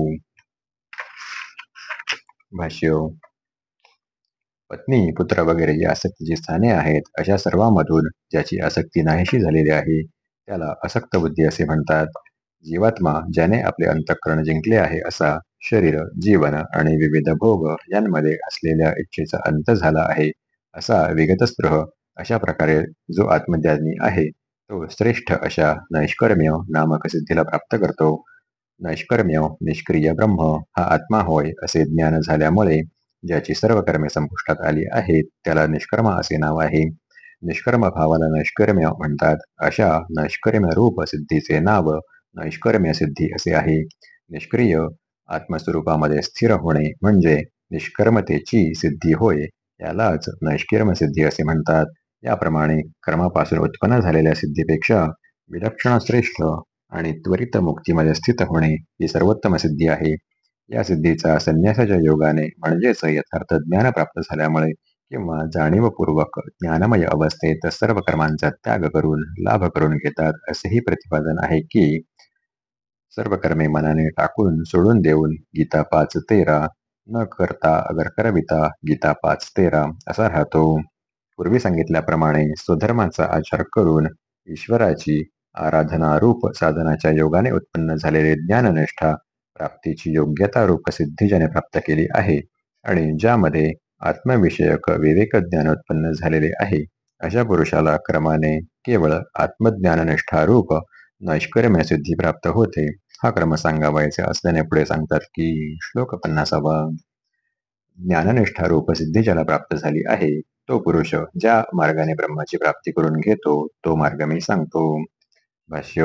भाष्य पत्नी पुत्र वगैरे जी आसक्तीची स्थाने आहेत अशा सर्वांमधून ज्याची आसक्ती नाहीशी झालेली आहे त्याला असक्त बुद्धी असे म्हणतात. जीवात्मा ज्याने आपले अंतःकरण जिंकले आहे असा शरीर जीवन आणि विविध भोग यांमध्ये असलेल्या इच्छेचा अंत झाला आहे असा विगतस्पृह अशा प्रकारे जो आत्मज्ञानी आहे तो श्रेष्ठ अशा नैष्कर्म्य नामक सिद्धीला प्राप्त करतो. नैष्कर्म्य निष्क्रिय ब्रह्म हा आत्मा होय असे ज्ञान झाल्यामुळे ज्याची सर्व कर्मे संपुष्टात आली आहेत त्याला निष्कर्म असे नाव आहे. निष्कर्म भावाला नैष्कर्म्य म्हणतात. अशा नैष्कर्म्य रूप सिद्धीचे नाव नैष्कर्म्य सिद्धी असे आहे. निष्क्रिय आत्मस्वरूपामध्ये स्थिर होणे म्हणजे निष्कर्मतेची सिद्धी होय यालाच नैष्कर्म सिद्धी असे म्हणतात. याप्रमाणे कर्मापासून उत्पन्न झालेल्या सिद्धीपेक्षा विलक्षण श्रेष्ठ आणि त्वरित मुक्तीमध्ये स्थित होणे ही सर्वोत्तम सिद्धी आहे. या सिद्धीचा संन्यासाच्या योगाने म्हणजेच यथार्थ ज्ञान प्राप्त झाल्यामुळे किंवा जाणीवपूर्वक ज्ञानमय अवस्थेत सर्व कर्मांचा त्याग करून लाभ करून घेतात असेही प्रतिपादन आहे की सर्व कर्मे मनाने टाकून सोडून देऊन गीता पाच तेरा न करता अगर करविता गीता पाच तेरा असा राहतो. पूर्वी सांगितल्याप्रमाणे स्वधर्माचा आचार करून ईश्वराची आराधना रूप साधनाच्या योगाने उत्पन्न झालेले ज्ञाननिष्ठा प्राप्तीची योग्यता रूप सिद्धी ज्याने प्राप्त केली आहे आणि ज्यामध्ये आत्मविषयक विवेक ज्ञान उत्पन्न झालेले आहे. अशा पुरुषाला क्रमाने केवळ आत्मज्ञाननिष्ठा रूप नैष्कर्म्य सिद्धी प्राप्त होते. हा क्रम सांगावायचा असल्याने पुढे सांगतात की श्लोक पन्नासावा. ज्ञाननिष्ठा रूप सिद्धी ज्याला प्राप्त झाली आहे तो पुरुष ज्या मार्गाने ब्रह्माची प्राप्ती करून घेतो तो मार्ग मी सांगतो. भाष्य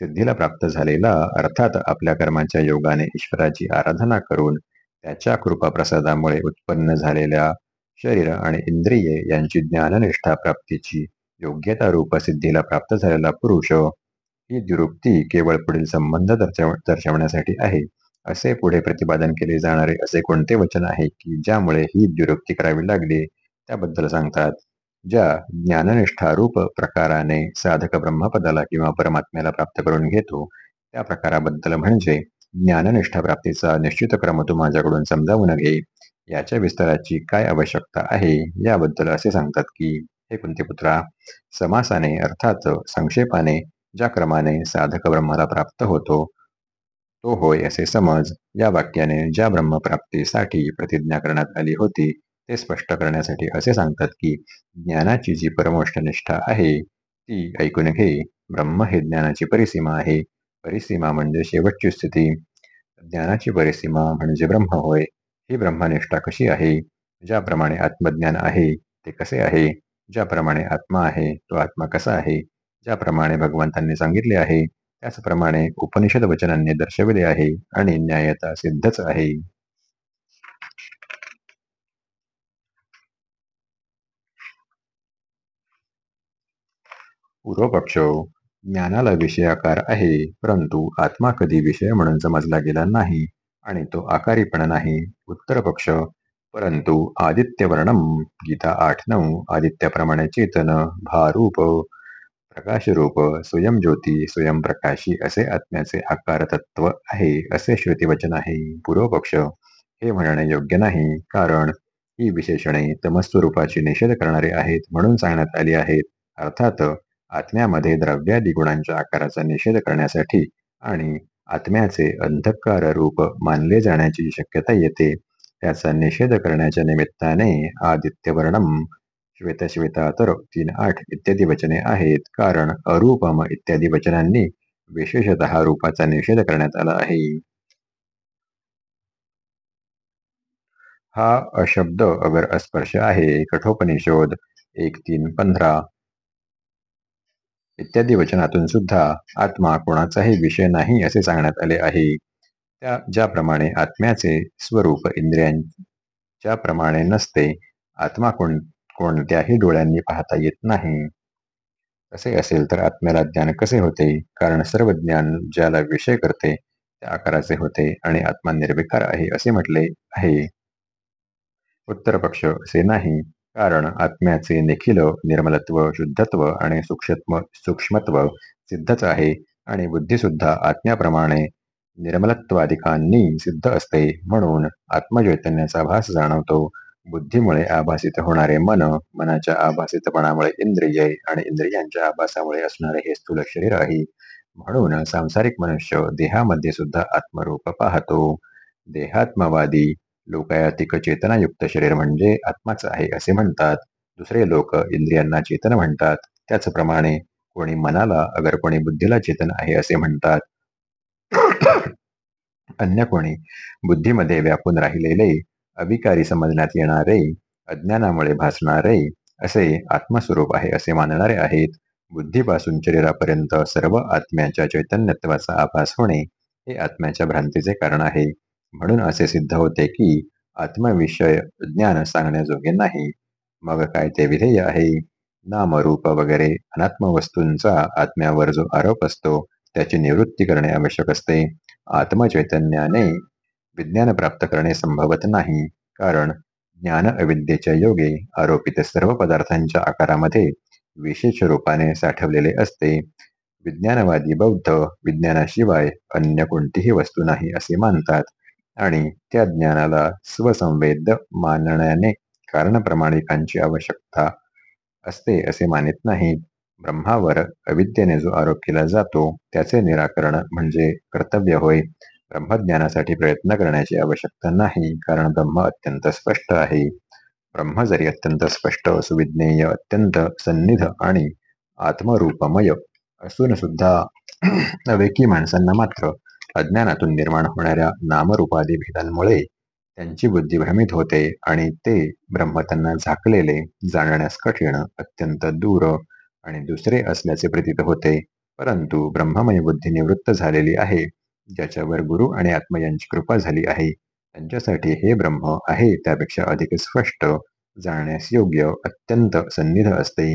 सिद्धीला प्राप्त झालेला अर्थात आपल्या कर्माच्या योगाने ईश्वराची आराधना करून त्याच्या कृपा प्रसादामुळे उत्पन्न झालेल्या शरीर आणि इंद्रिये यांची ज्ञाननिष्ठा प्राप्तीची योग्यता रूप सिद्धीला प्राप्त झालेला पुरुष ही दुरुक्ती केवळ पुढील संबंध दर्शवण्यासाठी आहे. असे पुढे प्रतिपादन केले जाणारे असे कोणते वचन आहे की ज्यामुळे ही दुरुक्ती करावी लागली? त्याबद्दल सांगतात. ज्या ज्ञाननिष्ठारूप प्रकाराने साधक ब्रह्मपदाला किंवा परमात्म्याला प्राप्त करून घेतो त्या प्रकाराबद्दल म्हणजे ज्ञाननिष्ठा प्राप्तीचा निश्चित क्रम तू माझ्याकडून समजावून घे. याच्या विस्ताराची काय आवश्यकता आहे? याबद्दल असे सांगतात की हे कुंतीपुत्रा समासाने अर्थात संक्षेपाने ज्या क्रमाने साधक ब्रह्माला प्राप्त होतो तो होय असे समज. या वाक्याने ज्या ब्रह्मप्राप्तीसाठी प्रतिज्ञा करण्यात आली होती ते स्पष्ट करण्यासाठी असे सांगतात की ज्ञानाची जी परमोष्ट निष्ठा आहे ती ऐकून घे. ब्रह्म हे ज्ञानाची परिसीमा आहे. परिसीमा म्हणजे शेवटची स्थिती. ज्ञानाची परिसीमा म्हणजे ब्रह्म होय. ही ब्रह्मनिष्ठा कशी आहे? ज्याप्रमाणे आत्मज्ञान आहे ते कसे आहे? ज्याप्रमाणे आत्मा आहे तो आत्मा कसा आहे? ज्याप्रमाणे भगवंतांनी सांगितले आहे त्याचप्रमाणे उपनिषद वचनांनी दर्शविले आहे आणि न्यायता सिद्धच आहे. पूर्वपक्ष ज्ञानाला विषयाकार आहे परंतु आत्मा कधी विषय म्हणून समजला गेला नाही आणि तो आकारी पण नाही. उत्तर पक्ष परंतु आदित्य वर्णम गीता आठ नऊ आदित्याप्रमाणे चेतन भारूप प्रकाशरूप स्वयंज्योती स्वयंप्रकाशी असे आत्म्याचे आकार तत्व आहे असे श्रुतिवचन आहे. पूर्वपक्ष हे म्हणणे योग्य नाही कारण ही विशेषणे तमस्वरूपाची निषेध करणारे आहेत म्हणून सांगण्यात आली आहेत. अर्थात आत्म्यामध्ये द्रव्यादी गुणांच्या आकाराचा निषेध करण्यासाठी आणि आत्म्याचे अंधकार रूप मानले जाण्याची शक्यता येते. त्याचा निषेध करण्याच्या निमित्ताने आदित्यवर्णम तर तीन आठ इत्यादी वचने आहेत. कारण अरूपम इत्यादी वचनांनी विशेषत रूपाचा निषेध करण्यात आला आहे. हा अशब्द अगर अस्पर्श आहे. कठोपनिषोध एक तीन पंधरा इत्यादी वचनातून सुद्धा आत्मा कोणाचाही विषय नाही असे सांगण्यात आले आहे. त्या ज्याप्रमाणे आत्म्याचे स्वरूप इंद्रियांच्या प्रमाणे नसते आत्मा कोण कोणत्याही डोळ्यांनी पाहता येत नाही. असे असेल तर आत्म्याला ज्ञान कसे होते? कारण सर्व ज्ञान ज्याला विषय करते त्या आकाराचे होते आणि आत्मा निर्विकार आहे असे म्हटले आहे. उत्तर पक्ष असे नाही. कारण आत्म्याचे निखिल निर्मलत्व शुद्धत्व आणि सूक्ष्म सूक्ष्मत्व सिद्धच आहे आणि बुद्धी सुद्धा आत्म्याप्रमाणे निर्मलत्वाधिकांनी सिद्ध असते म्हणून आत्मचैतन्याचा भास जाणवतो. बुद्धीमुळे आभासित होणारे मन मनाच्या आभासितपणामुळे इंद्रिय आणि इंद्रियांच्या आभासामुळे असणारे हे स्थूल शरीर आहे. म्हणून सांसारिक मनुष्य देहामध्ये सुद्धा आत्मरूप पाहतो. देहात्मवादी लोकायातिक चेतनायुक्त शरीर म्हणजे आत्माच आहे असे म्हणतात. दुसरे लोक इंद्रियांना चेतन म्हणतात. त्याचप्रमाणे कोणी मनाला अगर कोणी बुद्धीला चेतन आहे असे म्हणतात. अन्य कोणी बुद्धीमध्ये व्यापून राहिलेले अविकारी समजण्यात येणारे अज्ञानामुळे भासणारे असे आत्मस्वरूप आहे असे मानणारे आहेत. बुद्धीपासून शरीरापर्यंत सर्व आत्म्याच्या चैतन्यत्वाचा आभास होणे हे आत्म्याच्या भ्रांतीचे कारण आहे. म्हणून असे सिद्ध होते की आत्मविषय ज्ञान सांगण्याजोगे नाही. मग काय ते विधेय आहे? नामरूप वगैरे अनात्म वस्तूंचा आत्म्यावर जो आरोप असतो त्याची निवृत्ती करणे आवश्यक असते. आत्मचैतन्याने विज्ञान प्राप्त करणे संभवत नाही. कारण ज्ञान अविद्येच्या योगे आरोपित सर्व पदार्थांच्या आकारामध्ये विशेष रूपाने साठवलेले असते. विज्ञानवादी बौद्ध विज्ञानाशिवाय अन्य कोणतीही वस्तू नाही असे मानतात. आणि त्या ज्ञानाला स्वसंवेद मानण्याने कारणप्रमाणिकांची आवश्यकता असते असे मानित नाहीत ब्रह्मावर अविद्येने जो आरोप केला जातो त्याचे निराकरण म्हणजे कर्तव्य होय. ब्रह्मज्ञानासाठी प्रयत्न करण्याची आवश्यकता नाही कारण ब्रह्म अत्यंत स्पष्ट आहे. ब्रह्म जरी अत्यंत स्पष्ट सुविज्ञेय अत्यंत सन्निध आणि आत्मरूपमय असून सुद्धा अवेकी माणसांना मात्र अज्ञानातून निर्माण होणाऱ्या नामरूपादी भेदांमुळे त्यांची बुद्धी भ्रमित होते आणि ते ब्रह्म त्यांना झाकलेले जाणण्यास कठीण अत्यंत दूर आणि दुसरे असल्याचे प्रतीत होते. परंतु ब्रह्ममय बुद्धी निवृत्त झालेली आहे ज्याच्यावर गुरु आणि आत्मा यांची कृपा झाली आहे. त्यांच्यासाठी हे ब्रह्म आहे त्यापेक्षा अधिक स्पष्ट जाणण्यास योग्य अत्यंत सन्निध असते.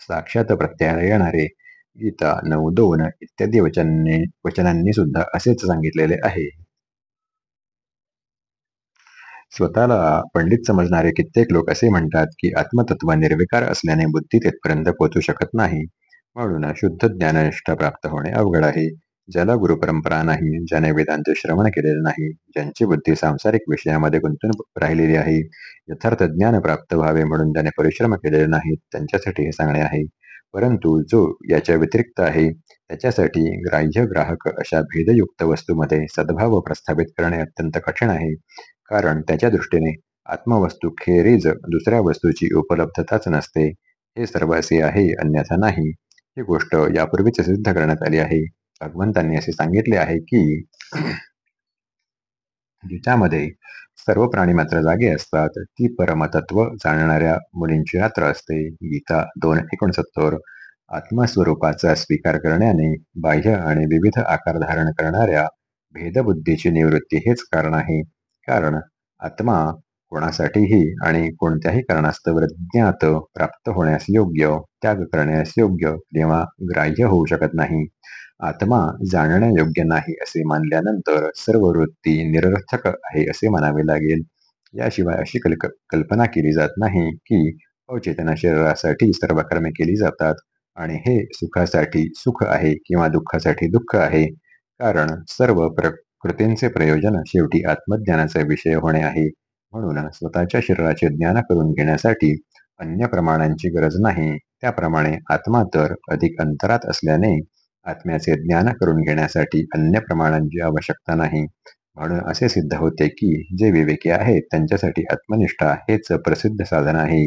साक्षात प्रत्याला येणारे गीता नऊ दोन इत्यादी वचनांनी वचनांनी सुद्धा असेच सांगितलेले आहे. स्वतःला पंडित समजणारे कित्येक लोक असे म्हणतात की आत्मतत्व निर्विकार असल्याने बुद्धी तेथपर्यंत पोहोचू शकत नाही. म्हणून शुद्ध ज्ञाननिष्ठा प्राप्त होणे अवघड आहे. ज्याला गुरुपरंपरा नाही ज्याने वेदांचे श्रवण केलेले नाही ज्यांची बुद्धी सांसारिक विषयामध्ये गुंतून राहिलेली आहे यथार्थ ज्ञान प्राप्त व्हावे म्हणून ज्याने परिश्रम केलेले नाहीत त्यांच्यासाठी हे सांगणे आहे. परंतु जो याच्या व्यतिरिक्त आहे त्याच्यासाठी ग्राह्य ग्राहक अशा भेदयुक्त वस्तूमध्ये सद्भाव प्रस्थापित करणे अत्यंत कठीण आहे. कारण त्याच्या दृष्टीने आत्मवस्तू खेरीज दुसऱ्या वस्तूची उपलब्धताच नसते. हे सर्व असे आहे अन्यथा नाही. ही गोष्ट यापूर्वीच सिद्ध करण्यात आली आहे. भगवंतांनी असे सांगितले आहे की ज्याच्यामध्ये सर्व प्राणी मात्र जागे असतात. ती परमतत्व जाणणाऱ्या मुलींची रात्र असते. गीता दोन एकोणसत्तर आत्मस्वरूपाचा स्वीकार करण्याने बाह्य आणि विविध आकार धारण करणाऱ्या भेदबुद्धीची निवृत्ती हेच कारण आहे. कारण आत्मा कोणासाठीही आणि कोणत्याही कारणास्तव ज्ञात प्राप्त होण्यास योग्य त्याग करण्यास योग्य किंवा ग्राह्य होऊ शकत नाही. आत्मा जाणण्यायोग्य नाही असे मानल्यानंतर सर्व वृत्ती निरर्थक आहे असे म्हणावे लागेल. याशिवाय अशी कल्क कल्पना केली जात नाही की अवचेतना शरीरासाठी सर्व कर्मे केली जातात आणि हे सुखासाठी सुख आहे किंवा दुःखासाठी दुःख आहे. कारण सर्व प्रकृतींचे प्रयोजन शेवटी आत्मज्ञानाचा विषय होणे आहे. म्हणून स्वतःच्या शरीराचे ज्ञान करून घेण्यासाठी अन्य प्रमाणांची गरज नाही. त्याप्रमाणे आत्मा तर अधिक अंतरात असल्याने आत्म्याचे ज्ञान करून घेण्यासाठी अन्य प्रमाणांची आवश्यकता नाही. म्हणून असे सिद्ध होते की जे विवेकी आहेत त्यांच्यासाठी आत्मनिष्ठा हेच प्रसिद्ध साधन आहे.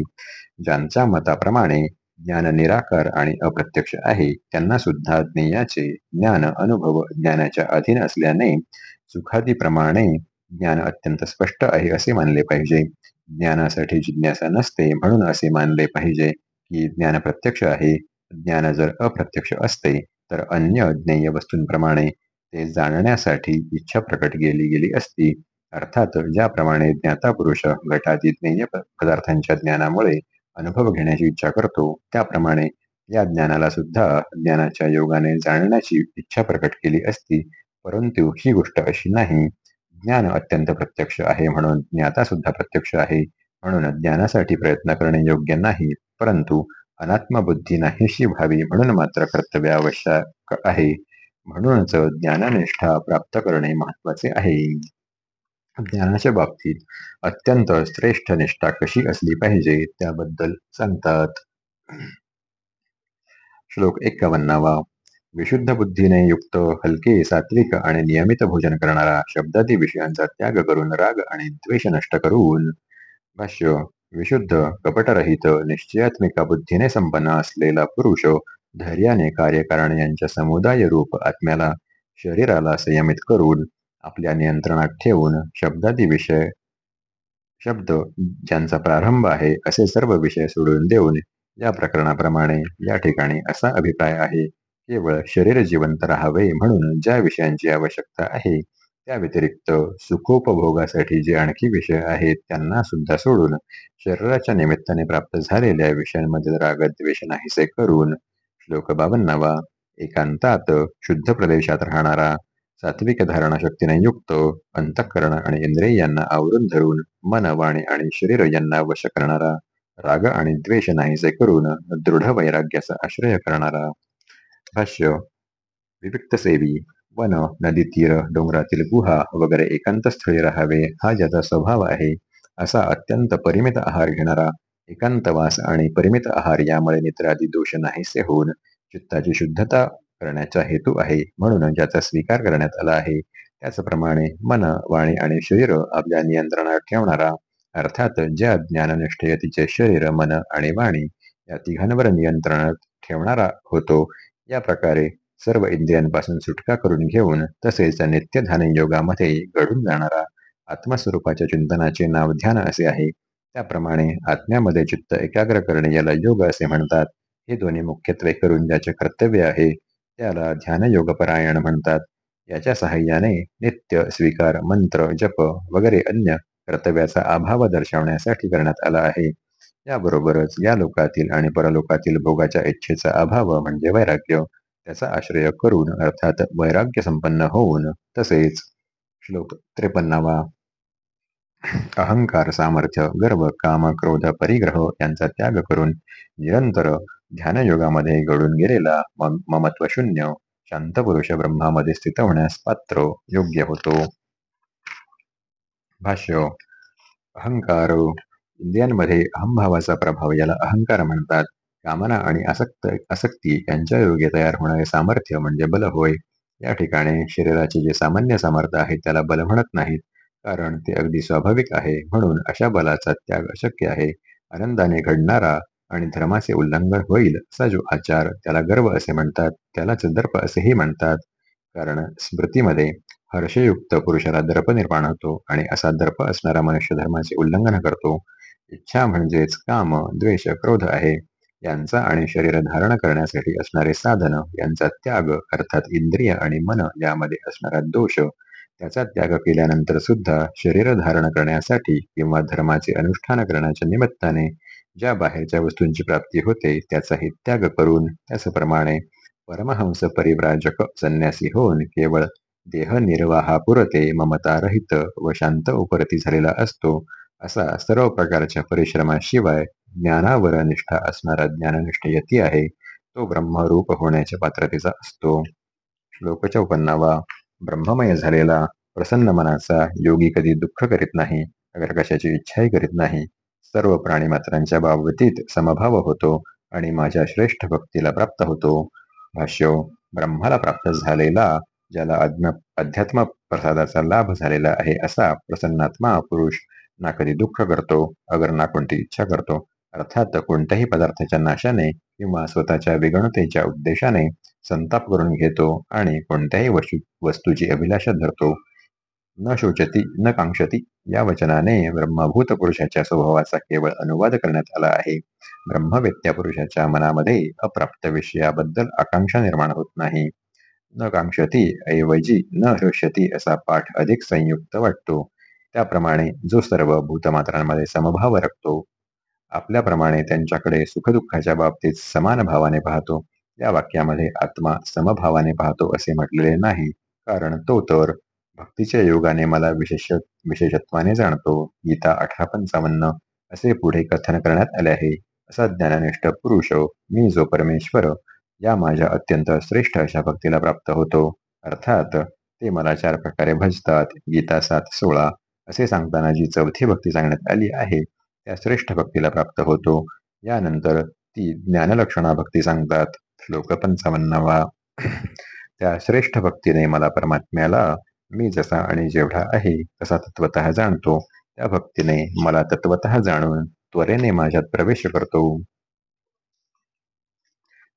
ज्यांच्या मताप्रमाणे ज्ञान निराकार आणि अप्रत्यक्ष आहे त्यांना सुद्धा ज्ञेयाचे ज्ञान अनुभव ज्ञानाच्या अधीन असल्याने सुखादीप्रमाणे ज्ञान अत्यंत स्पष्ट आहे असे मानले पाहिजे. ज्ञानासाठी जिज्ञासा नसते म्हणून असे मानले पाहिजे की ज्ञान प्रत्यक्ष आहे. ज्ञान जर अप्रत्यक्ष असते तर अन्य ज्ञेय वस्तूंप्रमाणे ते जाणण्यासाठी इच्छा प्रकट केली गेली असती. अर्थात ज्याप्रमाणे ज्ञाता पुरुष घटातील ज्ञेय पदार्थांच्या ज्ञानामुळे अनुभव घेण्याची इच्छा करतो त्याप्रमाणे या ज्ञानाला सुद्धा ज्ञानाच्या योगाने जाणण्याची इच्छा प्रकट केली असती. परंतु ही गोष्ट अशी नाही. ज्ञान अत्यंत प्रत्यक्ष आहे म्हणून ज्ञाता सुद्धा प्रत्यक्ष आहे म्हणून ज्ञानासाठी प्रयत्न करणे योग्य नाही. परंतु अनात्मबुद्धी नाहीशी व्हावी म्हणून मात्र कर्तव्य आवश्यक आहे. म्हणूनच ज्ञाननिष्ठा प्राप्त करणे महत्त्वाचे आहे. ज्ञानाच्या बाबतीत अत्यंत श्रेष्ठ निष्ठा कशी असली पाहिजे त्याबद्दल सांगतात. श्लोक एक्कावन्नावा. विशुद्ध बुद्धीने युक्त हलके सात्विक आणि नियमित भोजन करणारा शब्दादी विषयांचा त्याग करून राग आणि द्वेष नष्ट करून. भाष्य विशुद्ध कपटरहित निश्चयात्मिका बुद्धीने संपन्न असलेला पुरुष धैर्याने कार्यकारण यांच्या समुदाय रूप आत्म्याला शरीराला संयमित करून आपल्या नियंत्रणात ठेवून शब्दादी विषय शब्द ज्यांचा प्रारंभ आहे असे सर्व विषय सोडून देऊन या प्रकरणाप्रमाणे या ठिकाणी असा अभिप्राय आहे केवळ शरीर जिवंत राहावे म्हणून ज्या विषयांची आवश्यकता आहे त्या व्यतिरिक्त सुखोपभोगासाठी जे आणखी विषय आहेत त्यांना सुद्धा सोडून शरीराच्या निमित्ताने प्राप्त झालेल्या विषयांमध्ये रागद्वेष नाहीसे करून श्लोक बावन्नावा एकांतात शुद्ध प्रदेशात राहणारा सात्विक धारणा शक्तीने युक्त अंतःकरण आणि इंद्रियांना आवरून धरून मन वाणी आणि शरीर यांना वश करणारा राग आणि द्वेष नाहीसे करून दृढ वैराग्याचा आश्रय करणारा. भाष्य विविक्त सेवी वन नदी तीर डोंगरातील गुहा वगैरे एकांत स्थळी राहावे हा ज्याचा स्वभाव आहे असा अत्यंत परिमित आहार घेणारा एकांतवास आणि परिमित आहार यामुळे नित्रादी दोष नाहीसे होऊन चित्ताची शुद्धता करण्याचा हेतू आहे म्हणून ज्याचा स्वीकार करण्यात आला आहे त्याचप्रमाणे मन वाणी आणि शरीर आपल्या नियंत्रणात ठेवणारा अर्थात ज्या ज्ञाननिष्ठयतीचे शरीर मन आणि वाणी या तिघांवर नियंत्रणात ठेवणारा होतो या प्रकारे सर्व इंद्रियांपासून सुटका करून घेऊन तसेच नित्यधान योगामध्ये घडून जाणारा आत्मस्वरूपाच्या चिंतनाचे नाव ध्यान असे आहे. त्याप्रमाणे आत्म्यामध्ये चित्त एकाग्र करणे याला योग असे म्हणतात. हे दोन्ही मुख्यत्वे करून ज्याचे कर्तव्य आहे त्याला ध्यानयोगपरायण म्हणतात. याच्या सहाय्याने नित्य स्वीकार मंत्र जप वगैरे अन्य कर्तव्याचा अभाव दर्शवण्यासाठी करण्यात आला आहे. याबरोबरच या लोकातील आणि परलोकातील भोगाच्या इच्छेचा अभाव म्हणजे वैराग्य त्याचा आश्रय करून अर्थात वैराग्य संपन्न होऊन तसेच श्लोक त्रेपन्नावा. अहंकार सामर्थ्य गर्व काम क्रोध परिग्रह यांचा त्याग करून निरंतर ध्यानयोगामध्ये घडून गेलेला ममत्व शून्य शांत पुरुष ब्रह्मामध्ये स्थित होण्यास पात्र योग्य होतो. भाष्य अहंकार इंद्रियांमध्ये अहमभावाचा प्रभाव याला अहंकार म्हणतात. कामना आणि आसक्त आसक्ती यांच्या योग्य तयार होणारे सामर्थ्य म्हणजे बल होय. या ठिकाणी शरीराचे जे सामान्य सामर्थ्य आहे त्याला बल म्हणत नाहीत कारण ते अगदी स्वाभाविक आहे. म्हणून अशा बलाचा त्याग अशक्य आहे. आनंदाने घडणारा आणि धर्माचे उल्लंघन होईल असा जो आचार त्याला गर्व असे म्हणतात त्यालाच दर्प असेही म्हणतात. कारण स्मृतीमध्ये हर्षयुक्त पुरुषाला दर्प निर्माण होतो आणि असा दर्प असणारा मनुष्य धर्माचे उल्लंघन करतो. इच्छा म्हणजेच काम द्वेष क्रोध आहे. यांचा आणि शरीर धारण करण्यासाठी असणारे साधन यांचा त्याग अर्थात इंद्रिय आणि मन यामध्ये असणारा दोष त्याचा त्याग केल्यानंतर सुद्धा शरीर धारण करण्यासाठी किंवा धर्माचे अनुष्ठान करण्याच्या निमित्ताने ज्या बाहेरच्या वस्तूंची प्राप्ती होते त्याचाही त्याग करून त्याचप्रमाणे परमहंस परिव्राजक संन्यासी होऊन केवळ देह निर्वाहापुरते ममता रहित व शांत उपरती झालेला असतो असा सर्व प्रकारच्या परिश्रमाशिवाय ज्ञानावर निष्ठा असणारा ज्ञाननिष्ठ यती आहे तो ब्रह्मरूप होण्याच्या पात्रतेचा असतो. श्लोक चौपन्नावा ब्रह्ममय झालेला प्रसन्न मनाचा योगी कधी दुःख करीत नाही अगर कशाची इच्छाही करीत नाही सर्व प्राणी मात्रांच्या बाबतीत समभाव होतो आणि माझ्या श्रेष्ठ भक्तीला प्राप्त होतो. भाष्य ब्रह्माला प्राप्त झालेला ज्याला अध्यात्म प्रसादाचा लाभ झालेला आहे असा प्रसन्नात्मा पुरुष ना कधी दुःख करतो अगर ना कोणती इच्छा करतो. अर्थात कोणत्याही पदार्थाच्या नाशाने किंवा स्वतःच्या विगणतेच्या उद्देशाने संताप करून घेतो आणि कोणत्याही वस्तू वस्तूची अभिलाषा धरतो. न शोचती न कांक्षती या वचनाने ब्रह्मभूत पुरुषाच्या स्वभावाचा केवळ अनुवाद करण्यात आला आहे. ब्रह्मवेत्या पुरुषाच्या मनामध्ये अप्राप्त विषयाबद्दल आकांक्षा निर्माण होत नाही. न कांक्षती ऐवजी न शोषती असा पाठ अधिक संयुक्त वाटतो. त्याप्रमाणे जो सर्व भूतमात्रांमध्ये समभाव रखतो आपल्याप्रमाणे त्यांच्याकडे सुखदुःखाच्या बाबतीत समान भावाने पाहतो. या वाक्यामध्ये आत्मा समभावाने पाहतो असे म्हटलेले नाही. कारण तो तर भक्तीच्या योगाने मला विशेष विशेषत्वाने जाणतो. गीता अठरा पंचावन्न असे पुढे कथन करण्यात आले आहे. असा ज्ञाननिष्ठ पुरुष मी जो परमेश्वर या माझ्या अत्यंत श्रेष्ठ अशा भक्तीला प्राप्त होतो. अर्थात ते मला चार प्रकारे भजतात. गीता सात सोळा असे सांगताना जी चौथी भक्ती सांगण्यात आली आहे त्या श्रेष्ठ भक्तीला प्राप्त होतो. यानंतर ती ज्ञानलक्षणा भक्ती सांगतात. श्लोक पंचावन्नावा. त्या श्रेष्ठ भक्तीने मला परमात्म्याला मी जसा आणि जेवढा आहे तसा तत्वत जाणतो. त्या भक्तीने मला तत्वत जाणून त्वरेने माझ्यात प्रवेश करतो.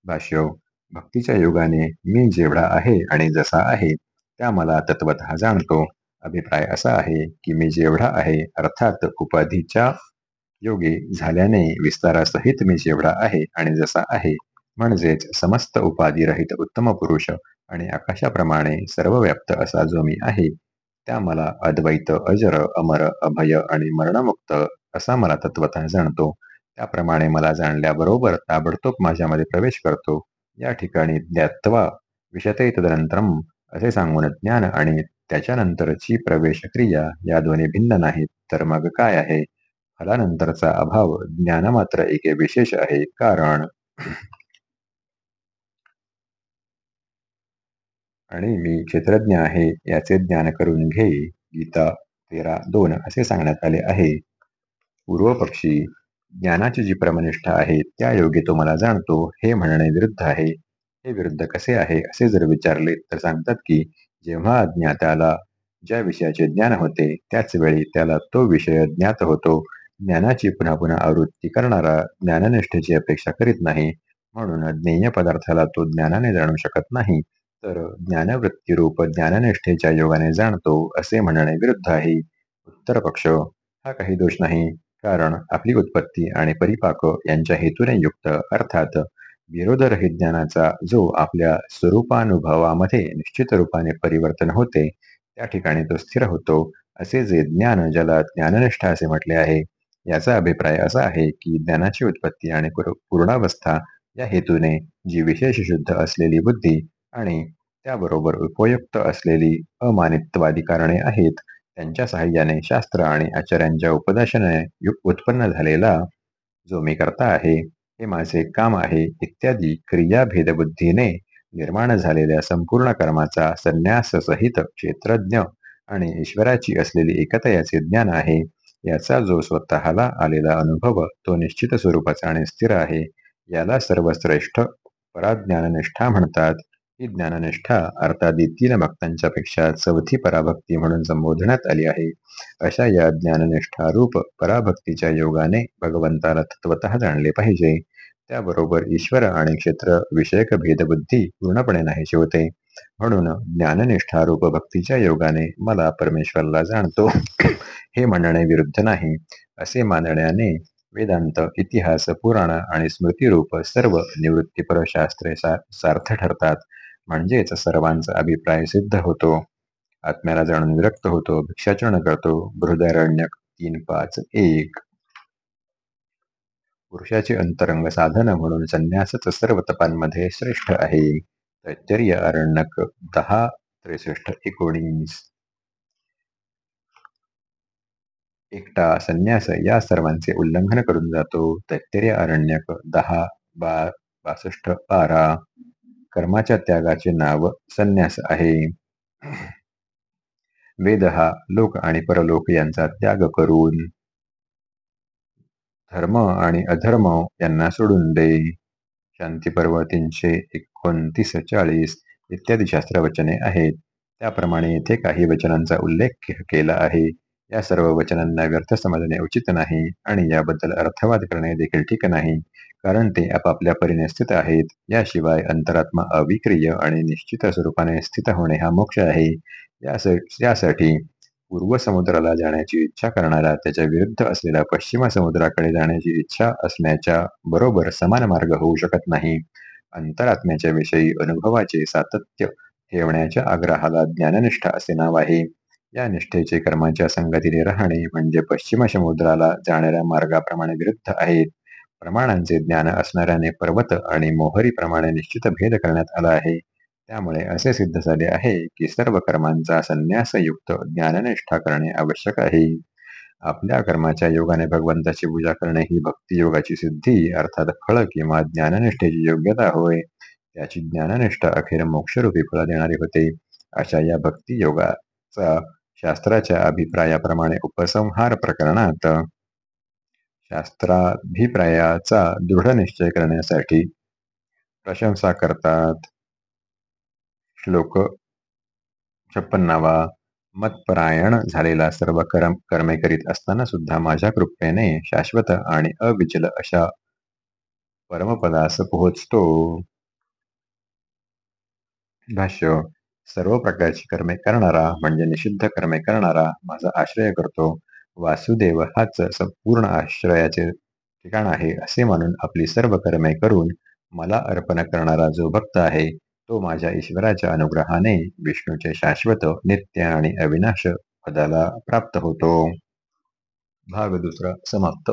भाष्य भक्तीच्या योगाने मी जेवढा आहे आणि जसा आहे त्या मला तत्वत जाणतो. अभिप्राय असा आहे की मी जेवढा आहे अर्थात उपाधीच्या योगी झाल्याने विस्तारासहित मी जेवढा आहे आणि जसा आहे म्हणजेच समस्त उपाधिरहित उत्तम पुरुष आणि आकाशाप्रमाणे सर्व व्याप्त असा जो मी आहे त्या मला अद्वैत अजर अमर अभय आणि मरणमुक्त असा मला तत्वतः जाणतो. त्याप्रमाणे मला जाणल्याबरोबर ताबडतोब माझ्यामध्ये प्रवेश करतो. या ठिकाणी ज्ञात्वा विषते तदनंतरम असे सांगून ज्ञान आणि त्याच्यानंतरची प्रवेश क्रिया या दोन्ही भिन्न नाहीत तर मग काय आहे? फलानंतरचा अभाव ज्ञान मात्र एक विशेष आहे. कारण आणि मी क्षेत्रज्ञ आहे याचे ज्ञान करून घे गीता तेरा दोन असे सांगण्यात आले आहे. पूर्वपक्षी ज्ञानाची जी प्रमनिष्ठा आहे त्या योगे तो मला जाणतो हे म्हणणे विरुद्ध आहे. हे विरुद्ध कसे आहे असे जर विचारले तर सांगतात की जेव्हा अज्ञाताला ज्या विषयाचे ज्ञान होते त्याच वेळी त्याला तो विषय ज्ञात होतो. ज्ञानाची पुन्हा पुन्हा आवृत्ती करणारा ज्ञाननिष्ठेची अपेक्षा करीत नाही म्हणून ज्ञेय पदार्थाला तो ज्ञानाने जाणू शकत नाही. तर ज्ञानवृत्ती रूप ज्ञाननिष्ठेच्या योगाने जाणतो असे म्हणणे विरुद्ध आहे. उत्तर पक्ष हा काही दोष नाही कारण आपली उत्पत्ती आणि परिपाक यांच्या हेतूने युक्त अर्थात विरोधरहित ज्ञानाचा जो आपल्या स्वरूपानुभवामध्ये निश्चित रूपाने परिवर्तन होते त्या ठिकाणी तो स्थिर होतो असे जे ज्ञान ज्याला ज्ञाननिष्ठा असे म्हटले आहे याचा अभिप्राय असा आहे की ज्ञानाची उत्पत्ती आणि पूर्णावस्था या हेतूने जी विशेष शुद्ध असलेली बुद्धी आणि त्याबरोबर उपयुक्त असलेली अमानित्वादी कारणे आहेत त्यांच्या सहाय्याने शास्त्र आणि आचार्यांच्या उपदेशाने उत्पन्न झालेला जो मी करता आहे हे माझे काम आहे इत्यादी क्रियाभेदबुद्धीने निर्माण झालेल्या संपूर्ण कर्माचा संन्यास सहित क्षेत्रज्ञ आणि ईश्वराची असलेली एकता याचे ज्ञान आहे याचा जो स्वतःला आलेला अनुभव तो निश्चित स्वरूपाचा आणि स्थिर आहे. याला सर्वश्रेष्ठ पराज्ञाननिष्ठा म्हणतात. ही ज्ञाननिष्ठा अर्थात तीन भक्तांच्या पेक्षा चौथी पराभक्ती म्हणून संबोधण्यात आली आहे. अशा या ज्ञाननिष्ठा रूप पराभक्तीच्या योगाने भगवंताला तत्वत जाणले पाहिजे. त्याबरोबर ईश्वर आणि क्षेत्र विषयक भेदबुद्धी पूर्णपणे नाहीशी होते. म्हणून ज्ञाननिष्ठा रूप भक्तीच्या योगाने मला परमेश्वरला जाणतो. हे म्हणणे विरुद्ध नाही. असे मानण्याने वेदांत इतिहास पुराण आणि स्मृतीरूप सर्व निवृत्तीपर शास्त्रे सार्थ ठरतात. म्हणजेच सर्वांचा अभिप्राय सिद्ध होतो. आत्म्याला जाणून विरक्त होतो भिक्षाचरण करतो. बृहदारण्यक तीन पाच एक. पुरुषाचे अंतरंग साधन म्हणून संन्यासच सर्व तपांमध्ये श्रेष्ठ आहे. तैत्तरीय अरण्यक दहा त्रेसष्ट एकोणीस. एकटा संन्यास या सर्वांचे उल्लंघन करून जातो. तैत्तरीय अरण्यक दहा बा बासष्ट बारा. कर्माच्या त्यागाचे नाव संन्यास आहे. वेद हा लोक आणि परलोक यांचा त्याग करून धर्म आणि अधर्म यांना सोडून दे. शांती पर्व तीनशे एकोणतीस चाळीस इत्यादी शास्त्रवचने आहेत. त्याप्रमाणे येथे काही वचनांचा उल्लेख केला आहे. या सर्व वचनांना व्यर्थ समजणे उचित नाही आणि याबद्दल अर्थवाद करणे देखील ठीक नाही. कारण ते आपापल्या परीने स्थित आहेत. याशिवाय अंतरात्मा अविक्रिय आणि निश्चित स्वरूपाने स्थित होणे हा मोक्ष आहे. यासाठी पूर्व समुद्राला जाण्याची इच्छा करणारा त्याच्या विरुद्ध असलेला पश्चिम समुद्राकडे जाण्याची इच्छा असण्याच्या बरोबर समान मार्ग होऊ शकत नाही. अंतरात्म्याच्या विषयी अनुभवाचे सातत्य ठेवण्याच्या आग्रहाला ज्ञाननिष्ठा असे नाव आहे. या निष्ठेचे कर्माच्या संगतीने राहणे म्हणजे पश्चिम समुद्राला जाणाऱ्या मार्गाप्रमाणे विरुद्ध आहेत. प्रमाणांचे ज्ञान असणाऱ्याने पर्वत आणि मोहरी प्रमाणे निश्चित भेद करण्यात आला आहे. त्यामुळे असे सिद्ध झाले आहे की सर्व कर्मांचा संन्यासयुक्त ज्ञाननिष्ठा करणे आवश्यक आहे. आपल्या कर्माच्या योगाने भगवंताची पूजा करणे ही भक्तियोगाची सिद्धी अर्थात फळ किंवा ज्ञाननिष्ठेची योग्यता होय. त्याची ज्ञाननिष्ठा अखेर मोक्षरूपी फळ देणारी होते. अशा या भक्तियोगाचा शास्त्राच्या अभिप्रायाप्रमाणे उपसंहार प्रकरणात शास्त्राभिप्रायाचा दृढ निश्चय करण्यासाठी प्रशंसा करतात. श्लोक छप्पन्नावा. मतपरायण झालेला सर्व कर्म कर्मे करीत असताना सुद्धा माझ्या कृपेने शाश्वत आणि अविचल अशा परमपदास पोहोचतो. भाष्य सर्व प्रकारची कर्मे करणारा म्हणजे निषिद्ध कर्मे करणारा माझा आश्रय करतो. वासुदेव हाच संपूर्ण आश्रयाचे ठिकाण आहे असे मानून आपली सर्व कर्मे करून मला अर्पण करणारा जो भक्त आहे तो माझ्या ईश्वराच्या अनुग्रहाने विष्णूचे शाश्वत नित्य आणि अविनाश पदाला प्राप्त होतो. भाग दुसरा समाप्त.